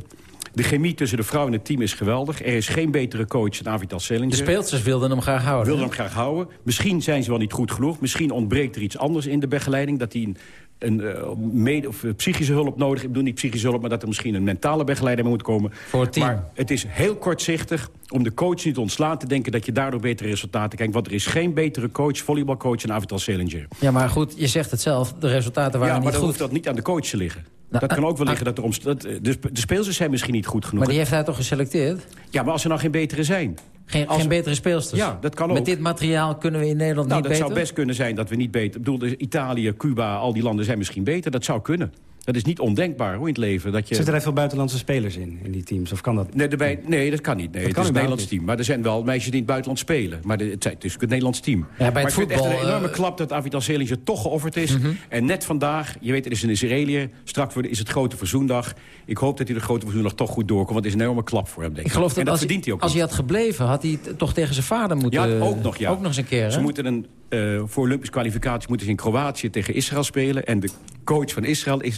De chemie tussen de vrouw en het team is geweldig. Er is geen betere coach dan Avital Sellinger. De speelsters wilden hem graag houden. Wilden hem graag houden. Misschien zijn ze wel niet goed genoeg. Misschien ontbreekt er iets anders in de begeleiding. Dat hij een, een eh, mede, of, eh, psychische hulp nodig. Ik bedoel niet psychische hulp, maar dat er misschien een mentale begeleider moet komen. Voor het team. Maar het is heel kortzichtig om de coach niet te ontslaan te denken... dat je daardoor betere resultaten krijgt. Want er is geen betere coach, volleybalcoach dan Avital Sellinger. Ja, maar goed, je zegt het zelf. De resultaten waren Ja, maar niet dan goed. hoeft dat niet aan de coach te liggen. Nou, dat kan ook wel ah, liggen dat er omst- dat, eh, de, de speelsters zijn misschien niet goed genoeg. Maar die heeft hij toch geselecteerd? Ja, maar als er nou geen betere zijn. Geen, Als- geen betere speelsters? Ja, dat kan ook. Met dit materiaal kunnen we in Nederland Nou, niet dat beter? zou best kunnen zijn dat we niet beter... Ik bedoel, Italië, Cuba, al die landen zijn misschien beter. Dat zou kunnen. Dat is niet ondenkbaar hoor, in het leven. Dat je... Zitten er veel buitenlandse spelers in, in die teams? Of kan dat? Nee, erbij, nee, dat kan niet. Nee, Dat het kan is een Nederlands team. Maar er zijn wel meisjes die in het buitenland spelen. Maar de- het, zijn- het is het Nederlands team. bij maar het ik vind het echt voetbal, een enorme eh, Mhm. klap dat Avital Selinger toch geofferd is. En net vandaag, je weet, het is een Israëliër. Straks wordt- is het grote verzoendag. Ik hoop dat hij de grote verzoendag toch goed doorkomt. Want het is een enorme klap voor hem, denk ik. Ik geloof en dat, dat als, verdient hij ook als niet. hij had gebleven, had hij het toch tegen zijn vader moeten... Ja, ook nog, ja. Ook nog eens een keer, Ze moeten een, eh, voor Olympische kwalificatie moeten ze in Kroatië tegen Israël spelen. En de coach van Israël is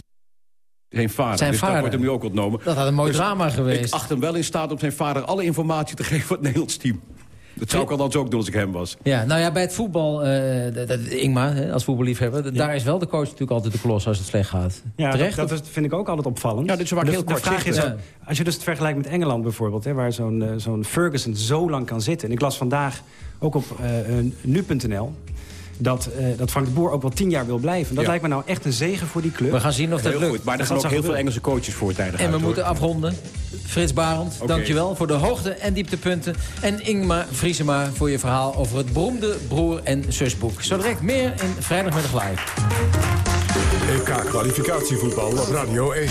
zijn vader. Zijn dus vader. dat wordt hem nu ook ontnomen. Dat had een mooi Dus drama geweest. Ik acht hem wel in staat om zijn vader alle informatie te (laughs) geven voor het Nederlands team. Dat zou ik althans ook doen als ik hem was. Ja, nou ja, bij het voetbal, eh, dat- dat- Ingmar, hè, als voetballiefhebber... daar is wel de coach natuurlijk altijd de klos als het slecht gaat. Ja, Terecht? dat, vind ik ook altijd opvallend. Ja, dit is vaak de, heel de vraag is, als je dus het vergelijkt met Engeland bijvoorbeeld... Hè, waar zo'n eh, zo'n Ferguson zo lang kan zitten. En ik las vandaag ook op eh, nu.nl... Dat, eh, dat Frank de Boer ook wel tien jaar wil blijven. Dat Ja. lijkt me nou echt een zegen voor die club. We gaan zien of dat Heel lukt. goed, maar er gaan ook heel veel gebeuren. Engelse coaches voortijdig En we moeten afronden. Frits Barend, dankjewel voor de hoogte- en dieptepunten. En Ingmar Vriesema voor je verhaal over het beroemde broer- en zusboek. Zo direct meer in Vrijdagmiddag Live. EK-kwalificatievoetbal op Radio 1.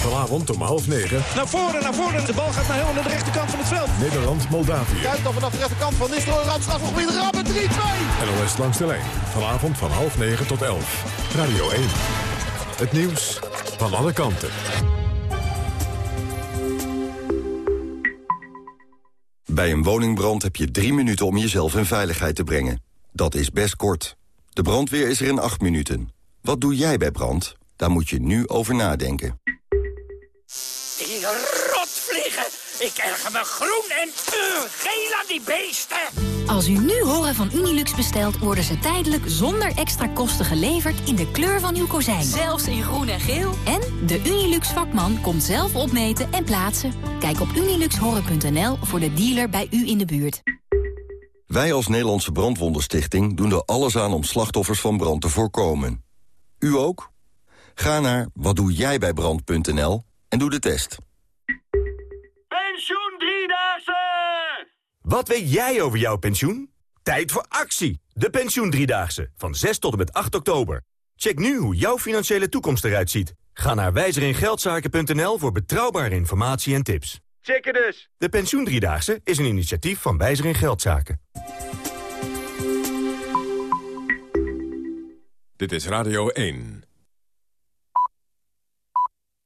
Vanavond om half negen. Naar voren, naar voren. De bal gaat naar heel naar de rechterkant van het veld. Nederland-Moldavië. Kuit dan vanaf de rechterkant van Nistelrooy. Raadslag nog weer rammen. 3-2. NOS langs de lijn. Vanavond van half negen tot elf. Radio 1. Het nieuws van alle kanten. Bij een woningbrand heb je drie minuten om jezelf in veiligheid te brengen. Dat is best kort. De brandweer is er in acht minuten. Wat doe jij bij brand? Daar moet je nu over nadenken. Die rotvliegen. Ik erger me groen en uh, geel aan die beesten. Als u nu horen van Unilux bestelt, worden ze tijdelijk zonder extra kosten geleverd in de kleur van uw kozijn. Zelfs in groen en geel. En de Unilux vakman komt zelf opmeten en plaatsen. Kijk op uniluxhoren.nl voor de dealer bij u in de buurt. Wij als Nederlandse Brandwondenstichting doen er alles aan om slachtoffers van brand te voorkomen. U ook? Ga naar watdoejijbijbrand.nl en doe de test. Wat weet jij over jouw pensioen? Tijd voor actie! De Pensioen Driedaagse, van 6 tot en met 8 oktober. Check nu hoe jouw financiële toekomst eruit ziet. Ga naar wijzeringeldzaken.nl voor betrouwbare informatie en tips. Checken dus! De Pensioen Driedaagse is een initiatief van Wijzer in Geldzaken. Dit is Radio 1.